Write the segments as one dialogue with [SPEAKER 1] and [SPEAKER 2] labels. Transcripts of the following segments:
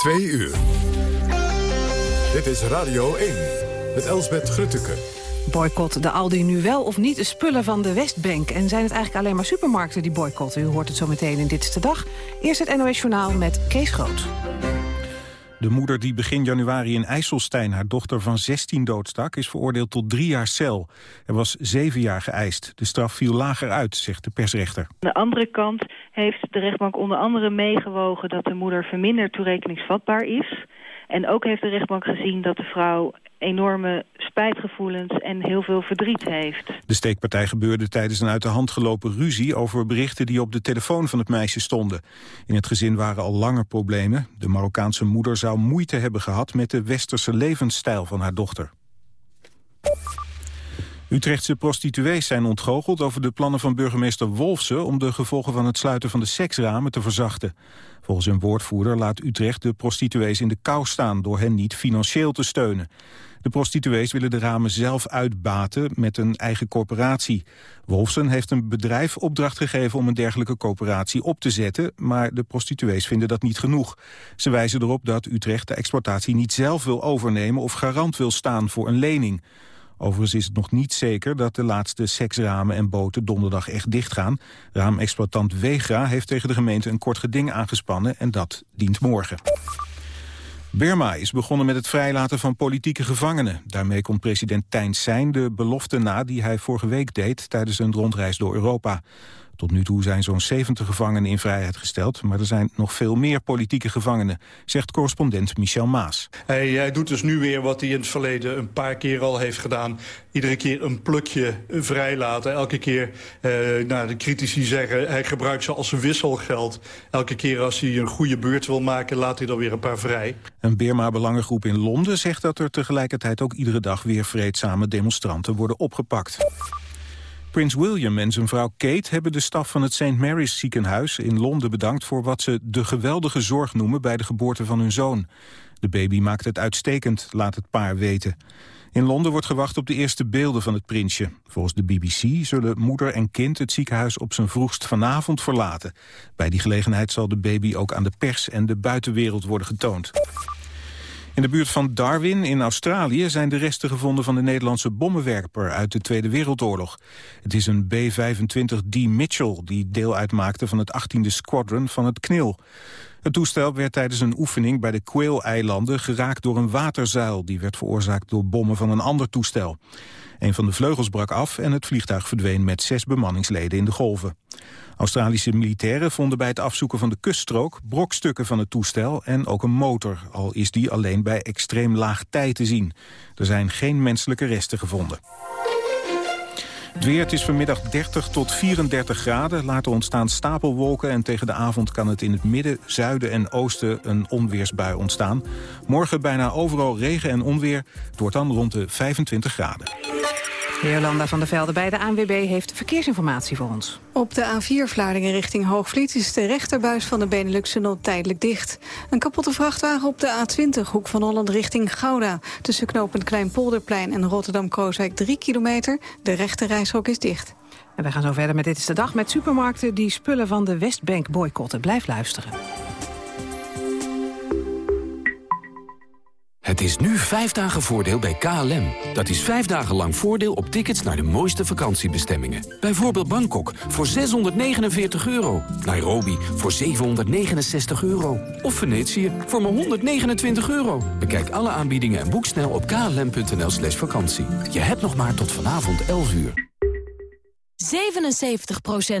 [SPEAKER 1] Twee uur. Dit is Radio 1 met Elsbeth Grutteke.
[SPEAKER 2] Boycott de Aldi nu wel of niet spullen van de Westbank? En zijn het eigenlijk alleen maar supermarkten die boycotten? U hoort het zo meteen in Dit de Dag. Eerst het NOS Journaal met Kees Groot.
[SPEAKER 3] De moeder die begin januari in IJsselstein haar dochter van 16 doodstak... is veroordeeld tot drie jaar cel. Er was zeven jaar geëist. De straf viel lager uit, zegt de persrechter.
[SPEAKER 4] Aan de andere kant heeft de rechtbank onder andere meegewogen... dat de moeder verminderd toerekeningsvatbaar is... En ook heeft de rechtbank gezien dat de vrouw enorme spijtgevoelens en heel veel verdriet heeft.
[SPEAKER 3] De steekpartij gebeurde tijdens een uit de hand gelopen ruzie over berichten die op de telefoon van het meisje stonden. In het gezin waren al langer problemen. De Marokkaanse moeder zou moeite hebben gehad met de westerse levensstijl van haar dochter. Utrechtse prostituees zijn ontgoocheld over de plannen van burgemeester Wolfsen... om de gevolgen van het sluiten van de seksramen te verzachten. Volgens een woordvoerder laat Utrecht de prostituees in de kou staan... door hen niet financieel te steunen. De prostituees willen de ramen zelf uitbaten met een eigen corporatie. Wolfsen heeft een bedrijf opdracht gegeven om een dergelijke coöperatie op te zetten... maar de prostituees vinden dat niet genoeg. Ze wijzen erop dat Utrecht de exploitatie niet zelf wil overnemen... of garant wil staan voor een lening. Overigens is het nog niet zeker dat de laatste seksramen en boten donderdag echt dichtgaan. Raamexploitant Wegra heeft tegen de gemeente een kort geding aangespannen en dat dient morgen. Burma is begonnen met het vrijlaten van politieke gevangenen. Daarmee komt president Thein Sein de belofte na die hij vorige week deed tijdens een rondreis door Europa. Tot nu toe zijn zo'n 70 gevangenen in vrijheid gesteld... maar er zijn nog veel meer politieke gevangenen, zegt correspondent Michel Maas.
[SPEAKER 5] Hij, hij, doet dus nu weer wat hij in het verleden een paar keer al heeft gedaan. Iedere keer een plukje vrijlaten. Elke keer, eh, nou, de critici zeggen, hij gebruikt ze als wisselgeld. Elke keer als hij een goede beurt wil maken, laat hij er weer een paar vrij.
[SPEAKER 3] Een Birma-belangengroep in Londen zegt dat er tegelijkertijd ook iedere dag weer vreedzame demonstranten worden opgepakt. Prins William en zijn vrouw Kate hebben de staf van het St. Mary's ziekenhuis in Londen bedankt voor wat ze de geweldige zorg noemen bij de geboorte van hun zoon. De baby maakt het uitstekend, laat het paar weten. In Londen wordt gewacht op de eerste beelden van het prinsje. Volgens de BBC zullen moeder en kind het ziekenhuis op zijn vroegst vanavond verlaten. Bij die gelegenheid zal de baby ook aan de pers en de buitenwereld worden getoond. In de buurt van Darwin in Australië zijn de resten gevonden van de Nederlandse bommenwerper uit de Tweede Wereldoorlog. Het is een B-25D Mitchell die deel uitmaakte van het 18e Squadron van het KNIL. Het toestel werd tijdens een oefening bij de Quail-eilanden geraakt door een waterzuil. Die werd veroorzaakt door bommen van een ander toestel. Een van de vleugels brak af en het vliegtuig verdween met zes bemanningsleden in de golven. Australische militairen vonden bij het afzoeken van de kuststrook brokstukken van het toestel en ook een motor, al is die alleen bij extreem laag tij te zien. Er zijn geen menselijke resten gevonden. Het weer, het is vanmiddag 30 tot 34 graden. Later ontstaan stapelwolken en tegen de avond kan het in het midden, zuiden en oosten een onweersbui ontstaan. Morgen bijna overal regen en onweer. Het wordt dan rond de 25 graden.
[SPEAKER 2] Jolanda van der Velde bij de ANWB heeft verkeersinformatie voor ons.
[SPEAKER 6] Op de A4 Vlaardingen richting Hoogvliet is de rechterbuis van de Benelux nog tijdelijk dicht. Een kapotte vrachtwagen op de A20 hoek van Holland richting Gouda. Tussen knooppunt Kleinpolderplein en Rotterdam-Krooswijk 3 kilometer. De rechte reishok is dicht.
[SPEAKER 2] En wij gaan zo verder met Dit is de Dag met supermarkten die spullen van de Westbank boycotten. Blijf luisteren.
[SPEAKER 7] Het is nu vijf dagen voordeel bij KLM. Dat is vijf dagen lang voordeel op tickets naar de mooiste vakantiebestemmingen. Bijvoorbeeld Bangkok voor 649 euro. Nairobi voor 769 euro. Of Venetië voor maar 129 euro. Bekijk alle aanbiedingen en boek snel op klm.nl slash vakantie. Je hebt nog maar tot vanavond 11 uur.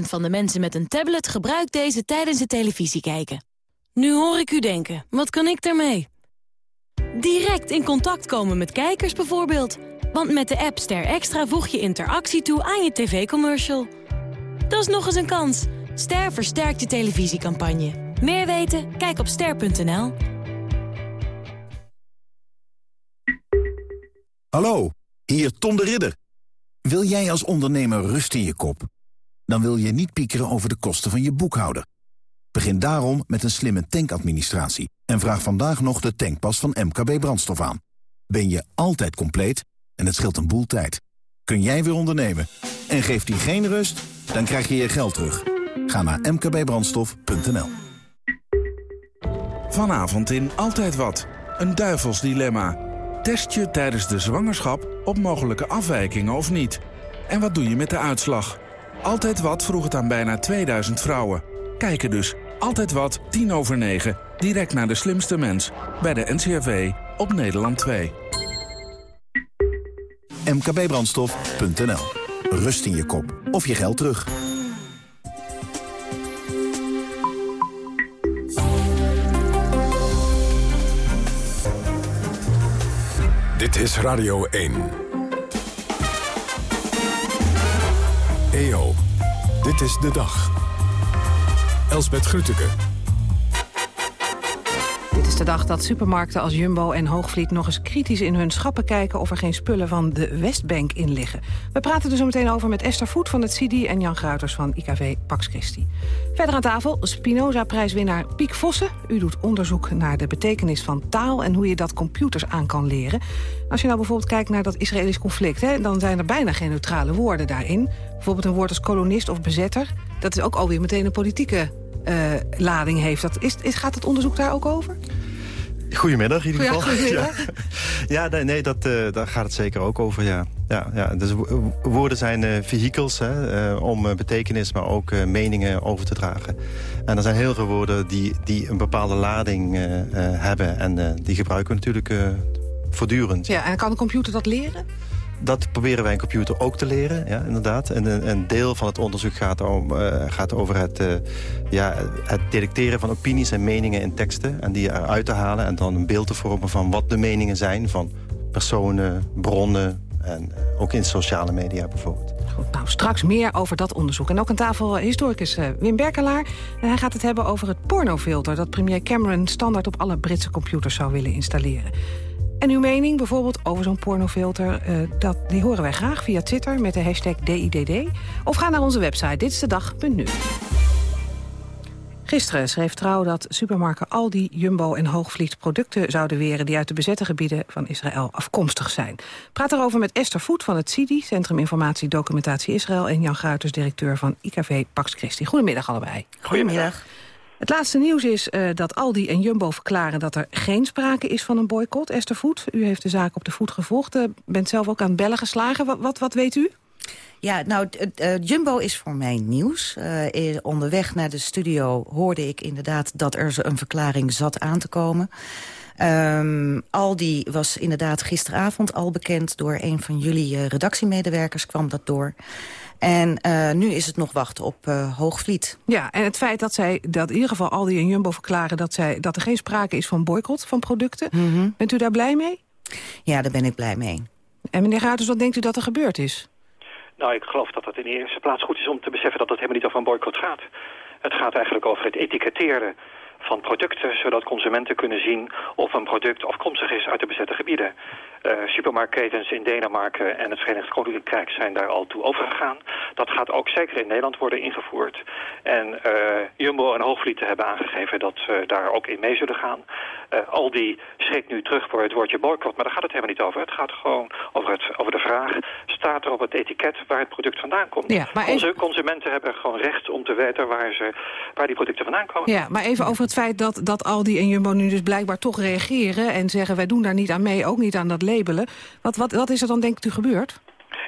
[SPEAKER 8] 77% van de mensen met een tablet gebruikt deze tijdens het televisie kijken. Nu hoor ik u denken, wat kan ik daarmee? Direct in contact komen met kijkers bijvoorbeeld. Want met de app Ster Extra voeg je interactie toe aan je tv-commercial. Dat is nog eens een kans. Ster versterkt je televisiecampagne. Meer weten? Kijk op ster.nl.
[SPEAKER 9] Hallo, hier Tom de Ridder. Wil jij als ondernemer rust in je kop? Dan wil je niet piekeren over de kosten van je boekhouder. Begin daarom met een slimme tankadministratie en vraag vandaag nog de tankpas van MKB Brandstof aan. Ben je altijd compleet en het scheelt een boel tijd. Kun jij weer ondernemen en geeft die geen rust, dan krijg je je geld terug. Ga naar mkbbrandstof.nl
[SPEAKER 10] Vanavond in Altijd Wat. Een duivels dilemma. Test je tijdens de zwangerschap op mogelijke afwijkingen of niet? En wat doe je met de uitslag? Altijd Wat vroeg het aan bijna 2000 vrouwen. Kijken dus. Altijd Wat, 10 over 9. Direct naar de slimste mens. Bij de NCRV op Nederland 2.
[SPEAKER 9] mkbbrandstof.nl. Rust in je kop of je geld terug.
[SPEAKER 1] Dit is Radio 1. EO, dit is de dag. Elsbeth Grütke.
[SPEAKER 2] Dit is de dag dat supermarkten als Jumbo en Hoogvliet nog eens kritisch in hun schappen kijken of er geen spullen van de Westbank in liggen. We praten er zo meteen over met Esther Voet van het CIDI en Jan Gruiters van IKV Pax Christi. Verder aan tafel Spinoza-prijswinnaar Piek Vossen. U doet onderzoek naar de betekenis van taal en hoe je dat computers aan kan leren. Als je nou bijvoorbeeld kijkt naar dat Israëlisch conflict, hè, dan zijn er bijna geen neutrale woorden daarin. Bijvoorbeeld een woord als kolonist of bezetter. Dat is ook alweer meteen een politieke lading heeft. Dat, is, is, gaat het onderzoek daar ook over?
[SPEAKER 11] Goedemiddag in ieder geval.
[SPEAKER 2] Goedemiddag.
[SPEAKER 11] Ja, ja nee, dat, uh, daar gaat het zeker ook over, ja. ja, ja dus woorden zijn uh, vehicles hè, uh, om betekenis, maar ook meningen over te dragen. En er zijn heel veel woorden die, die een bepaalde lading hebben. En die gebruiken we natuurlijk voortdurend.
[SPEAKER 2] Ja, en kan de computer dat leren?
[SPEAKER 11] Dat proberen wij een computer ook te leren, ja, inderdaad. En een, deel van het onderzoek gaat, om, uh, gaat over het, uh, ja, het detecteren van opinies en meningen in teksten. En die eruit te halen en dan een beeld te vormen van wat de meningen zijn... van personen, bronnen en ook in sociale media bijvoorbeeld.
[SPEAKER 2] Nou, straks meer over dat onderzoek. En ook aan tafel historicus uh, Wim Berkelaar. Hij gaat het hebben over het pornofilter... dat premier Cameron standaard op alle Britse computers zou willen installeren. En uw mening bijvoorbeeld over zo'n pornofilter... Uh, dat, die horen wij graag via Twitter met de hashtag DIDD. Of ga naar onze website ditstedag.nu. Gisteren schreef Trouw dat supermarkten Aldi, Jumbo en Hoogvliet producten zouden weren die uit de bezette gebieden van Israël afkomstig zijn. Praat erover met Esther Voet van het CIDI, Centrum Informatie Documentatie Israël, en Jan Gruiters, directeur van IKV Pax Christi. Goedemiddag allebei.
[SPEAKER 12] Goedemiddag.
[SPEAKER 2] Het laatste nieuws is uh, dat Aldi en Jumbo verklaren dat er geen sprake is van een boycott. Esther Voet, u heeft de zaak op de voet gevolgd. Uh, bent zelf ook aan het bellen geslagen. Wat, wat, weet u?
[SPEAKER 12] Ja, nou, uh, Jumbo is voor mij nieuws. Uh, onderweg naar de studio hoorde ik inderdaad dat er een verklaring zat aan te komen. Um, Aldi was inderdaad gisteravond al bekend door een van jullie redactiemedewerkers, kwam dat door. En uh, nu is het nog wachten op uh, Hoogvliet.
[SPEAKER 2] Ja, en het feit dat zij, dat in ieder geval Aldi en Jumbo verklaren... dat, zij, dat er geen sprake is van boycott van producten. Mm -hmm. Bent u daar blij mee?
[SPEAKER 12] Ja, daar ben ik blij mee.
[SPEAKER 2] En meneer Gaarders, wat denkt u dat er gebeurd is?
[SPEAKER 13] Nou, ik geloof dat het in de eerste plaats goed is om te beseffen... dat het helemaal niet over een boycott gaat. Het gaat eigenlijk over het etiketteren van producten... zodat consumenten kunnen zien of een product afkomstig is uit de bezette gebieden. Uh, supermarktketens in Denemarken en het Verenigd Koninkrijk zijn daar al toe overgegaan. Dat gaat ook zeker in Nederland worden ingevoerd. En uh, Jumbo en Hoogvliet hebben aangegeven dat ze daar ook in mee zullen gaan. Uh, Aldi schrikt nu terug voor het woordje boycott, maar daar gaat het helemaal niet over. Het gaat gewoon over, het, over de vraag, staat er op het etiket waar het product vandaan komt?
[SPEAKER 2] Ja, maar
[SPEAKER 13] Onze consumenten hebben gewoon recht om te weten waar, ze, waar die producten vandaan komen.
[SPEAKER 2] Ja, maar even over het feit dat, dat Aldi en Jumbo nu dus blijkbaar toch reageren... en zeggen wij doen daar niet aan mee, ook niet aan dat labelen. Wat, wat, wat is er dan denkt u gebeurd?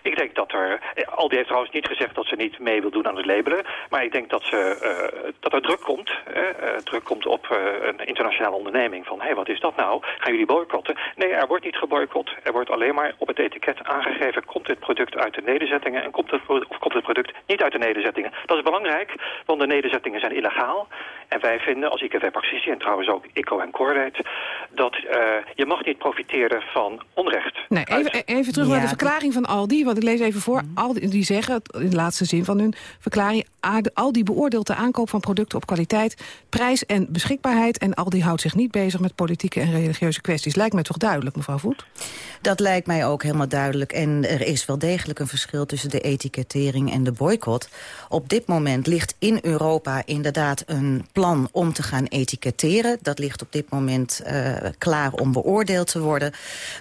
[SPEAKER 13] Ik denk dat er... Aldi heeft trouwens niet gezegd dat ze niet mee wil doen aan het labelen. Maar ik denk dat, ze, uh, dat er druk komt. Uh, druk komt op uh, een internationale onderneming. Van, hé, hey, wat is dat nou? Gaan jullie boycotten? Nee, er wordt niet geboycott. Er wordt alleen maar op het etiket aangegeven... komt dit product uit de nederzettingen... en komt het, of komt het product niet uit de nederzettingen. Dat is belangrijk, want de nederzettingen zijn illegaal. En wij vinden als IKV Praxisie... en trouwens ook ICO en Corwet... dat je mag niet profiteren van onrecht.
[SPEAKER 2] Nee, even, even terug ja, naar de verklaring van Aldi... Want ik lees even voor. Al die, die zeggen, in de laatste zin van hun verklaring... al die beoordeelt de aankoop van producten op kwaliteit, prijs en beschikbaarheid... en al die houdt zich niet bezig met politieke en religieuze kwesties. Lijkt mij toch duidelijk, mevrouw Voet?
[SPEAKER 12] Dat lijkt mij ook helemaal duidelijk. En er is wel degelijk een verschil tussen de etikettering en de boycott. Op dit moment ligt in Europa inderdaad een plan om te gaan etiketteren. Dat ligt op dit moment uh, klaar om beoordeeld te worden.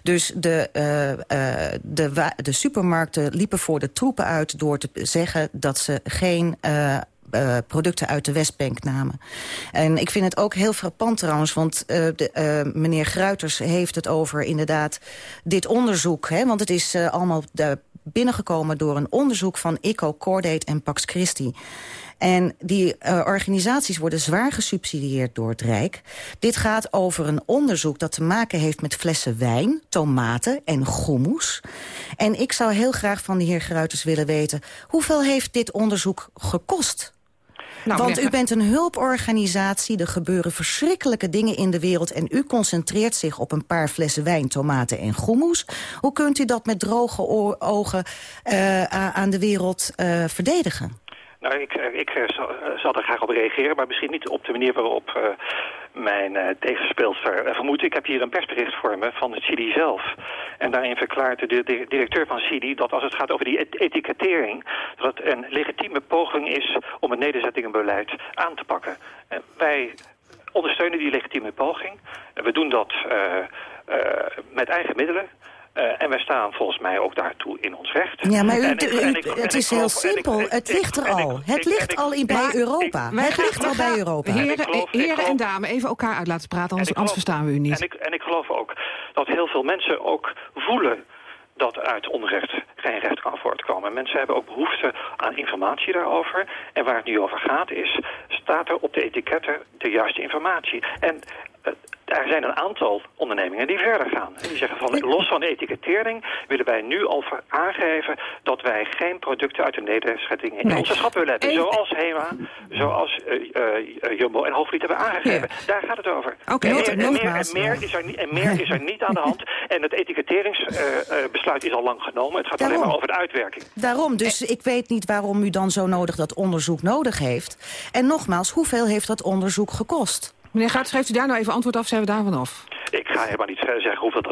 [SPEAKER 12] Dus de, uh, uh, de, de supermarkt markten liepen voor de troepen uit door te zeggen dat ze geen producten uit de Westbank namen. En ik vind het ook heel frappant trouwens, want de, meneer Gruiters heeft het over inderdaad dit onderzoek. Hè, want het is allemaal binnengekomen door een onderzoek van ICO, Cordate en Pax Christi. En die uh, organisaties worden zwaar gesubsidieerd door het Rijk. Dit gaat over een onderzoek dat te maken heeft met flessen wijn, tomaten en goemoes. En ik zou heel graag van de heer Gruiters willen weten... hoeveel heeft dit onderzoek gekost? Nou, Want u bent een hulporganisatie, er gebeuren verschrikkelijke dingen in de wereld... en u concentreert zich op een paar flessen wijn, tomaten en groemoes. Hoe kunt u dat met droge ogen uh, aan de wereld uh, verdedigen?
[SPEAKER 13] Nou, ik, ik zal, zal, er graag op reageren, maar misschien niet op de manier waarop mijn uh, tegenspeelster vermoedt. Ik heb hier een persbericht voor me van het CIDI zelf. En daarin verklaart de, directeur van CIDI dat als het gaat over die et etikettering... dat het een legitieme poging is om het nederzettingenbeleid aan te pakken. wij ondersteunen die legitieme poging. We doen dat met eigen middelen. Uh, en wij staan volgens mij ook daartoe in ons recht.
[SPEAKER 12] Ja, maar u, het is heel simpel. het ligt er al. Het ligt al in bij Europa. het ligt al bij Europa.
[SPEAKER 2] Heren, heren en dames, even elkaar uit laten praten, anders, anders verstaan we u niet.
[SPEAKER 13] En ik, en ik geloof ook dat heel veel mensen ook voelen dat uit onrecht geen recht kan voortkomen. Mensen hebben ook behoefte aan informatie daarover. En waar het nu over gaat is, staat er op de etiketten de juiste informatie. En er zijn een aantal ondernemingen die verder gaan. En die zeggen van los van de etikettering willen wij nu al aangeven dat wij geen producten uit de nederzettingen in onze schap willen hebben. Zoals HEMA, zoals uh, Jumbo en Hoogvliet hebben aangegeven. Daar gaat het over.
[SPEAKER 2] Oké,
[SPEAKER 13] en, meer, en, meer, is er niet, en meer is er niet aan de hand. En het etiketteringsbesluit is al lang genomen. Het gaat
[SPEAKER 12] Daarom.
[SPEAKER 13] alleen maar over de uitwerking.
[SPEAKER 12] Daarom, dus ik weet niet waarom u dan zo nodig dat onderzoek nodig heeft. En nogmaals, hoeveel heeft dat onderzoek gekost?
[SPEAKER 2] Meneer Gaat, schrijft u daar nou even antwoord af, zijn we daar vanaf?
[SPEAKER 13] Ik ga helemaal niet zeggen hoeveel dat.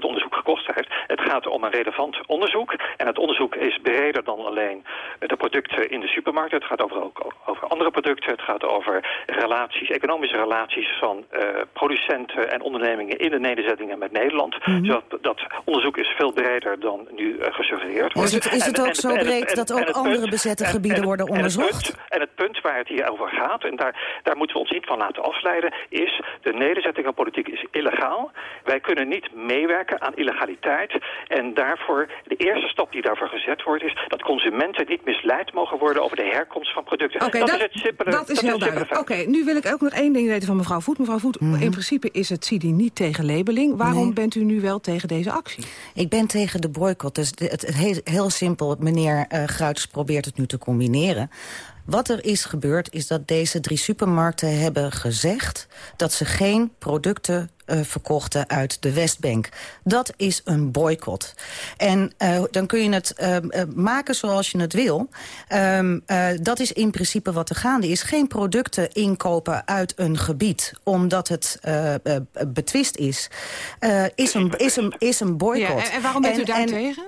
[SPEAKER 13] Het gaat om een relevant onderzoek. En het onderzoek is breder dan alleen de producten in de supermarkt. Het gaat over, ook over andere producten. Het gaat over relaties, economische relaties van uh, producenten en ondernemingen in de nederzettingen met Nederland. Mm -hmm. dat onderzoek is veel breder dan nu uh, gesuggereerd wordt.
[SPEAKER 12] Is het, is het en, ook en, zo breed dat ook andere punt, bezette gebieden worden onderzocht?
[SPEAKER 13] Het punt, en het punt waar het hier over gaat, en daar, daar moeten we ons niet van laten afleiden, is de nederzettingenpolitiek is illegaal. Wij kunnen niet meewerken aan illegaliteit. En daarvoor, de eerste stap die daarvoor gezet wordt... is dat consumenten niet misleid mogen worden over de herkomst van producten.
[SPEAKER 2] Okay, dat, dat, is het simpele. Dat is dat heel is duidelijk. Oké, nu wil ik ook nog één ding weten van mevrouw Voet. Mevrouw Voet, mm -hmm. in principe is het CIDI niet tegen labeling. Waarom nee. bent u nu wel tegen deze actie?
[SPEAKER 12] Ik ben tegen de boycott. Dus het, het, het heel, heel simpel, meneer uh, Gruiters probeert het nu te combineren. Wat er is gebeurd is dat deze drie supermarkten hebben gezegd... dat ze geen producten uh, verkochten uit de Westbank. Dat is een boycott. En uh, dan kun je het uh, maken zoals je het wil. Um, dat is in principe wat er gaande is. Geen producten inkopen uit een gebied omdat het betwist is. is, een, is, een, is een boycott.
[SPEAKER 2] Ja, en, waarom bent u daar en, tegen?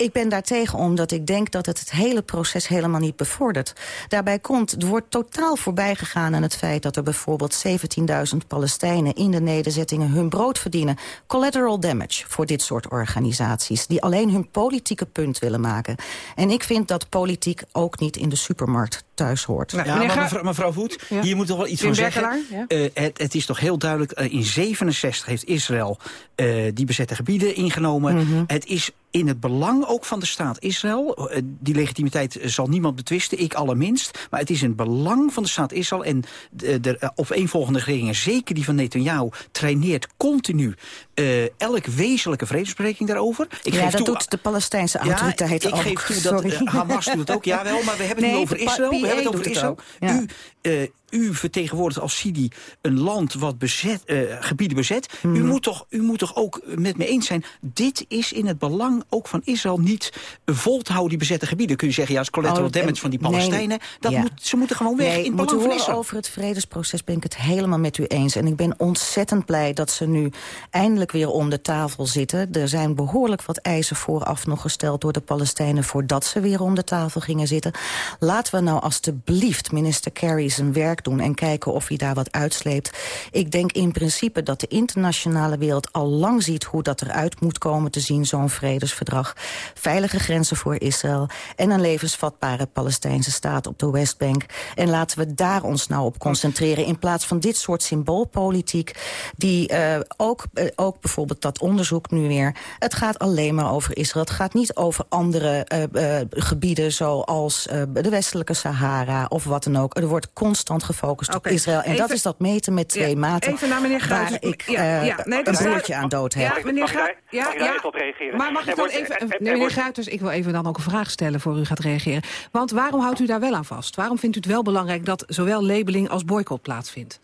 [SPEAKER 12] Ik ben daartegen omdat ik denk dat het het hele proces helemaal niet bevordert. Daarbij komt, er wordt totaal voorbij gegaan aan het feit... dat er bijvoorbeeld 17.000 Palestijnen in de nederzettingen hun brood verdienen. Collateral damage voor dit soort organisaties... die alleen hun politieke punt willen maken. En ik vind dat politiek ook niet in de supermarkt thuis hoort.
[SPEAKER 14] Nou, ja, maar mevrouw, mevrouw Voet, ja. hier moet toch wel iets van zeggen. Ja. Uh, het, het, is toch heel duidelijk, uh, in 67 heeft Israël uh, die bezette gebieden ingenomen. Mm -hmm. Het is in het belang ook van de staat Israël. Die legitimiteit zal niemand betwisten, ik allerminst. Maar het is in het belang van de staat Israël. En de, de opeenvolgende regeringen, zeker die van Netanyahu... traineert continu uh, elk wezenlijke vredesbespreking daarover.
[SPEAKER 12] Ik ja, geef dat toe, doet de Palestijnse autoriteit
[SPEAKER 14] ja, ik,
[SPEAKER 12] ook.
[SPEAKER 14] Ik geef toe dat uh, Hamas doet het ook, jawel. Maar we hebben het nee, nu over Israël. We hebben het over Israël. Ja. U, uh, u vertegenwoordigt als Sidi een land wat bezet, uh, gebieden bezet. Mm. U,
[SPEAKER 12] Mhm.
[SPEAKER 14] moet toch, u moet toch ook met me eens zijn... dit is in het belang ook van Israël niet vol te houden, die bezette gebieden. Kun je zeggen, ja, het collateral
[SPEAKER 12] Oh,
[SPEAKER 14] damage van die Palestijnen.
[SPEAKER 12] nee,
[SPEAKER 14] dat
[SPEAKER 12] ja.
[SPEAKER 14] moet, ze moeten gewoon weg
[SPEAKER 12] Nee,
[SPEAKER 14] in het belang van
[SPEAKER 12] horen
[SPEAKER 14] Israël.
[SPEAKER 12] over het vredesproces ben ik het helemaal met u eens. En ik ben ontzettend blij dat ze nu eindelijk weer om de tafel zitten. Er zijn behoorlijk wat eisen vooraf nog gesteld door de Palestijnen... voordat ze weer om de tafel gingen zitten. Laten we nou alstublieft minister Kerry zijn werk doen... en kijken of hij daar wat uitsleept. Ik denk in principe dat de internationale wereld al lang ziet... hoe dat eruit moet komen te zien, zo'n vredesverdrag. Veilige grenzen voor Israël en een levensvatbare Palestijnse staat op de Westbank. En laten we daar ons nou op concentreren... in plaats van dit soort symboolpolitiek... die uh, ook, uh, ook bijvoorbeeld dat onderzoek nu weer... het gaat alleen maar over Israël. Het gaat niet over andere uh, gebieden zoals de westelijke Sahara of wat dan ook. Er wordt constant gefocust okay. op Israël. En even, dat is dat meten met twee ja, maten
[SPEAKER 2] even naar meneer Waar
[SPEAKER 12] ik ja, ja, nee, een broertje aan dood heb.
[SPEAKER 13] Ja, meneer Gra ja, ja, op reageren?
[SPEAKER 2] Maar mag ik dan even... Nee, meneer Gruiters, ik wil even dan ook een vraag stellen voor u gaat reageren. Want waarom houdt u daar wel aan vast? Waarom vindt u het wel belangrijk dat zowel labeling als boycott plaatsvindt?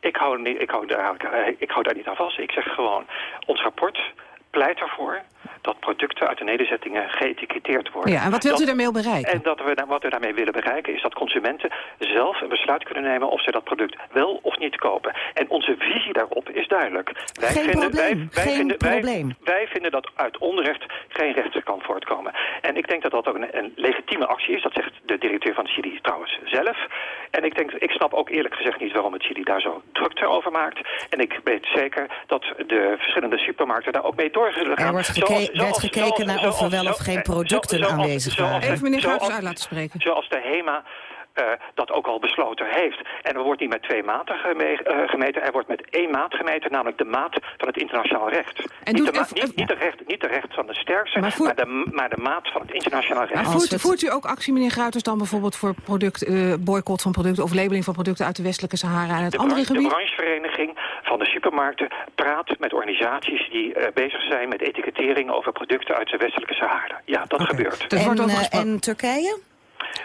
[SPEAKER 13] Ik hou, niet, ik, hou daar, ik hou daar niet aan vast. Ik zeg gewoon, ons rapport pleit ervoor dat producten uit de nederzettingen geëtiketteerd worden.
[SPEAKER 2] Ja, en wat wilt
[SPEAKER 13] dat,
[SPEAKER 2] u daarmee bereiken?
[SPEAKER 13] En dat we, wat we daarmee willen bereiken is dat consumenten zelf een besluit kunnen nemen of ze dat product wel of niet kopen. En onze visie daarop is duidelijk.
[SPEAKER 12] Wij geen vinden, probleem. Wij, wij geen
[SPEAKER 13] vinden,
[SPEAKER 12] probleem.
[SPEAKER 13] Wij, wij, vinden dat uit onrecht geen recht kan voortkomen. En ik denk dat dat ook een, een legitieme actie is. Dat zegt de directeur van het CIDI trouwens zelf. En ik, denk, ik snap ook eerlijk gezegd niet waarom het CIDI daar zo druk over maakt. En ik weet zeker dat de verschillende supermarkten daar ook mee door zullen gaan.
[SPEAKER 12] Er wordt, geke zoals, werd gekeken naar of er wel of geen producten aanwezig waren.
[SPEAKER 2] Even meneer Gouders uit laten spreken.
[SPEAKER 13] Zoals de HEMA uh, dat ook al besloten heeft. En er wordt niet met twee maten geme uh, gemeten, er wordt met één maat gemeten, namelijk de maat van het internationaal recht. En niet, de niet, niet, de recht, niet de recht van de sterkste, maar, de, maar, de, maat van het internationaal recht.
[SPEAKER 2] Maar voert, voert, u ook actie, meneer Gruiters, dan bijvoorbeeld voor product, uh, boycott van producten of labeling van producten uit de westelijke Sahara en het
[SPEAKER 13] de
[SPEAKER 2] andere gebied?
[SPEAKER 13] De branchevereniging van de supermarkten praat met organisaties die bezig zijn met etikettering over producten uit de westelijke Sahara. Ja, dat okay. gebeurt.
[SPEAKER 12] En, en Turkije?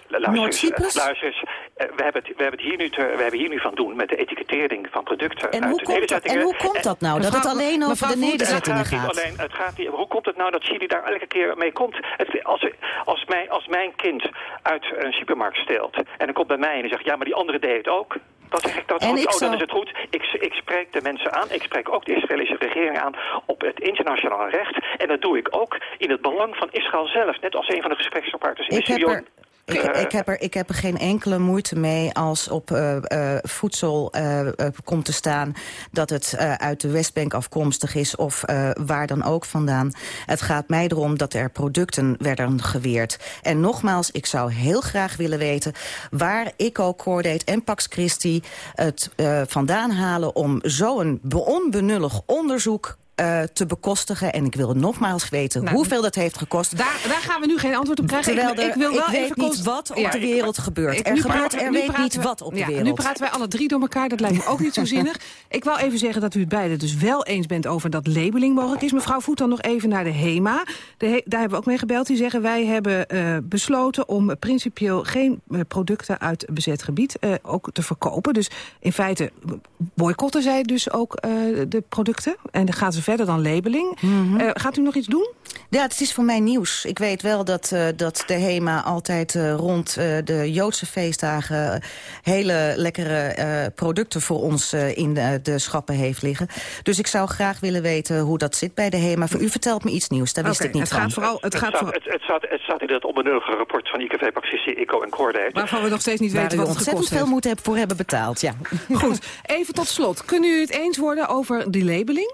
[SPEAKER 13] Luister eens, luister eens. We, hebben het, we, hebben het hier nu te, we hebben hier nu van doen met de etikettering van producten
[SPEAKER 12] en
[SPEAKER 13] uit de
[SPEAKER 12] nederzettingen. En hoe komt dat nou, dat het alleen over de nederzettingen
[SPEAKER 13] gaat? Alleen, het gaat niet, hoe komt het nou dat Chili daar elke keer mee komt? Het, als, als, mijn, als mijn kind uit een supermarkt steelt en dan komt bij mij en hij zegt... ja, maar die andere deed het ook... Dan zeg ik dat
[SPEAKER 12] en
[SPEAKER 13] goed.
[SPEAKER 12] Ik
[SPEAKER 13] oh, dan is het goed. Ik, ik spreek de mensen aan. Ik spreek ook de Israëlische regering aan op het internationale recht. En dat doe ik ook in het belang van Israël zelf. Net als een van de gesprekspartners in
[SPEAKER 12] ik
[SPEAKER 13] de studio.
[SPEAKER 12] Heb er... Ik, ik, heb er, ik heb er geen enkele moeite mee als op uh, uh, voedsel uh, komt te staan... dat het uit de Westbank afkomstig is of waar dan ook vandaan. Het gaat mij erom dat er producten werden geweerd. En nogmaals, ik zou heel graag willen weten... waar ICO, Cordate en Pax Christi het vandaan halen... om zo'n onbenullig onderzoek uh, te bekostigen. En ik wil nogmaals weten nou, hoeveel dat heeft gekost.
[SPEAKER 2] Daar, daar, gaan we nu geen antwoord op krijgen.
[SPEAKER 12] Terwijl
[SPEAKER 2] ik, ik, wil wel
[SPEAKER 12] ik weet niet wat op ja, de wereld gebeurt. Er gebeurt, er weet niet wat op de
[SPEAKER 2] ja,
[SPEAKER 12] wereld.
[SPEAKER 2] Nu praten wij alle drie door elkaar, dat lijkt me ook niet zo zinnig. Ik wil even zeggen dat u het beiden dus wel eens bent over dat labeling mogelijk is. Mevrouw Voet dan nog even naar de HEMA. De he daar hebben we ook mee gebeld. Die zeggen wij hebben uh, besloten om principieel geen uh, producten uit bezet gebied uh, ook te verkopen. Dus in feite boycotten zij dus ook de producten. En dan gaan ze verder dan labeling. Mm -hmm. uh, gaat u nog iets doen?
[SPEAKER 12] Ja, het is voor mij nieuws. Ik weet wel dat, uh, dat de HEMA altijd uh, rond de Joodse feestdagen... hele lekkere producten voor ons in de, de, schappen heeft liggen. Dus ik zou graag willen weten hoe dat zit bij de HEMA. Voor u vertelt me iets nieuws, daar wist
[SPEAKER 2] okay,
[SPEAKER 12] ik niet
[SPEAKER 2] het
[SPEAKER 12] van.
[SPEAKER 2] Gaat vooral, het,
[SPEAKER 13] het,
[SPEAKER 2] gaat
[SPEAKER 13] het, het, staat, het staat in het onbenullige rapport van IKV Paxici, ICO en Cordate.
[SPEAKER 2] Waarvan we nog steeds niet weten wat het gekost heeft.
[SPEAKER 12] ontzettend veel moeten voor hebben betaald, ja.
[SPEAKER 2] Goed, even tot slot. Kunnen u het eens worden over die labeling?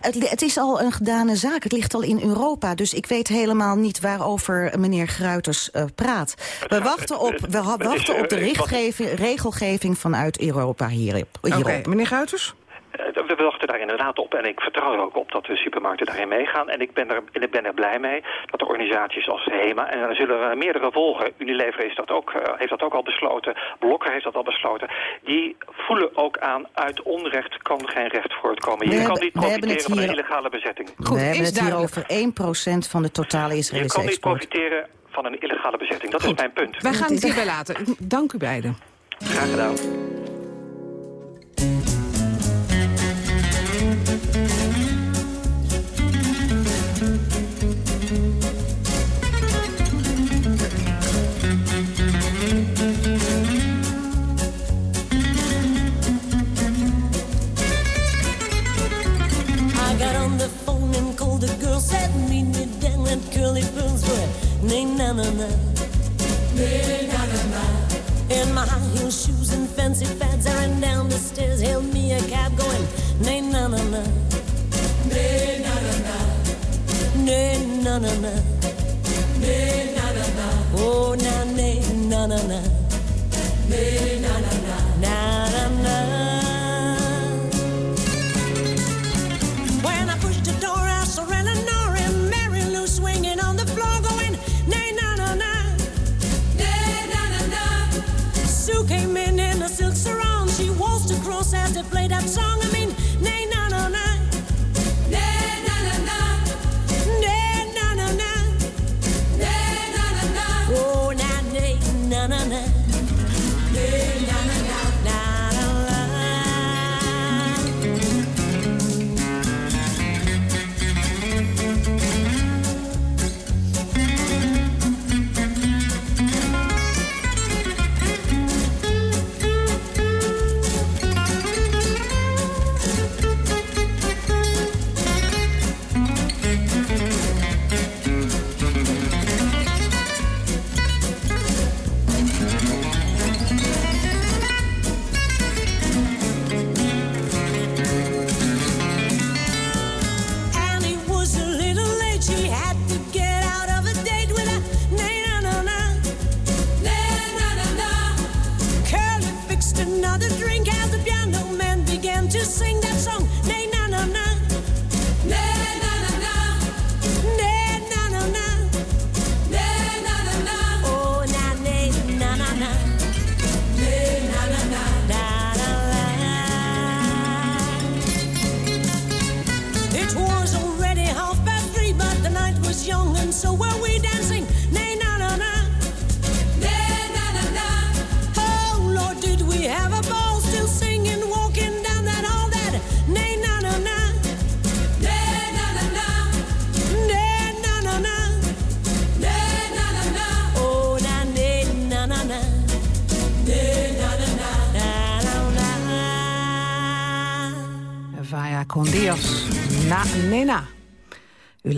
[SPEAKER 12] Het, het, is al een gedane zaak. Het ligt al in Europa. Dus ik weet helemaal niet waarover meneer Gruiters uh, praat. We wachten op, we wachten op de regelgeving vanuit Europa hierop.
[SPEAKER 2] Oké, okay, meneer Gruiters?
[SPEAKER 13] We wachten daar inderdaad op en ik vertrouw er ook op dat de supermarkten daarin meegaan. En ik ben er, en ik ben er blij mee dat de organisaties als HEMA, en er zullen er meerdere volgen, Unilever heeft dat, ook, uh, heeft dat ook al besloten, Blokker heeft dat al besloten, die voelen ook aan, uit onrecht kan geen recht voortkomen. Je kan niet profiteren van een illegale bezetting.
[SPEAKER 12] Goed, we hebben het hier over 1% van de totale Israëlische
[SPEAKER 13] export. Je kan niet profiteren van een illegale bezetting, dat Goed. is mijn punt.
[SPEAKER 2] Wij gaan het hierbij laten. Dank u beiden.
[SPEAKER 13] Graag gedaan.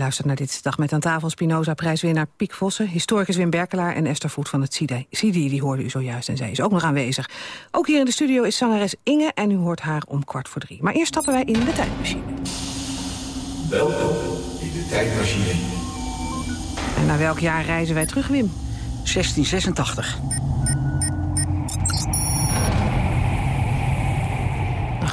[SPEAKER 2] Luistert naar Dit is de Dag met aan tafel Spinoza-prijswinnaar Piek Vossen... historicus Wim Berkelaar en Esther Voet van het CIDI. CIDI, die hoorde u zojuist en zij is ook nog aanwezig. Ook hier in de studio is zangeres Inge en u hoort haar om kwart voor drie. Maar eerst stappen wij in de tijdmachine.
[SPEAKER 15] Welkom in de tijdmachine.
[SPEAKER 2] En naar welk jaar reizen wij terug, Wim?
[SPEAKER 14] 1686.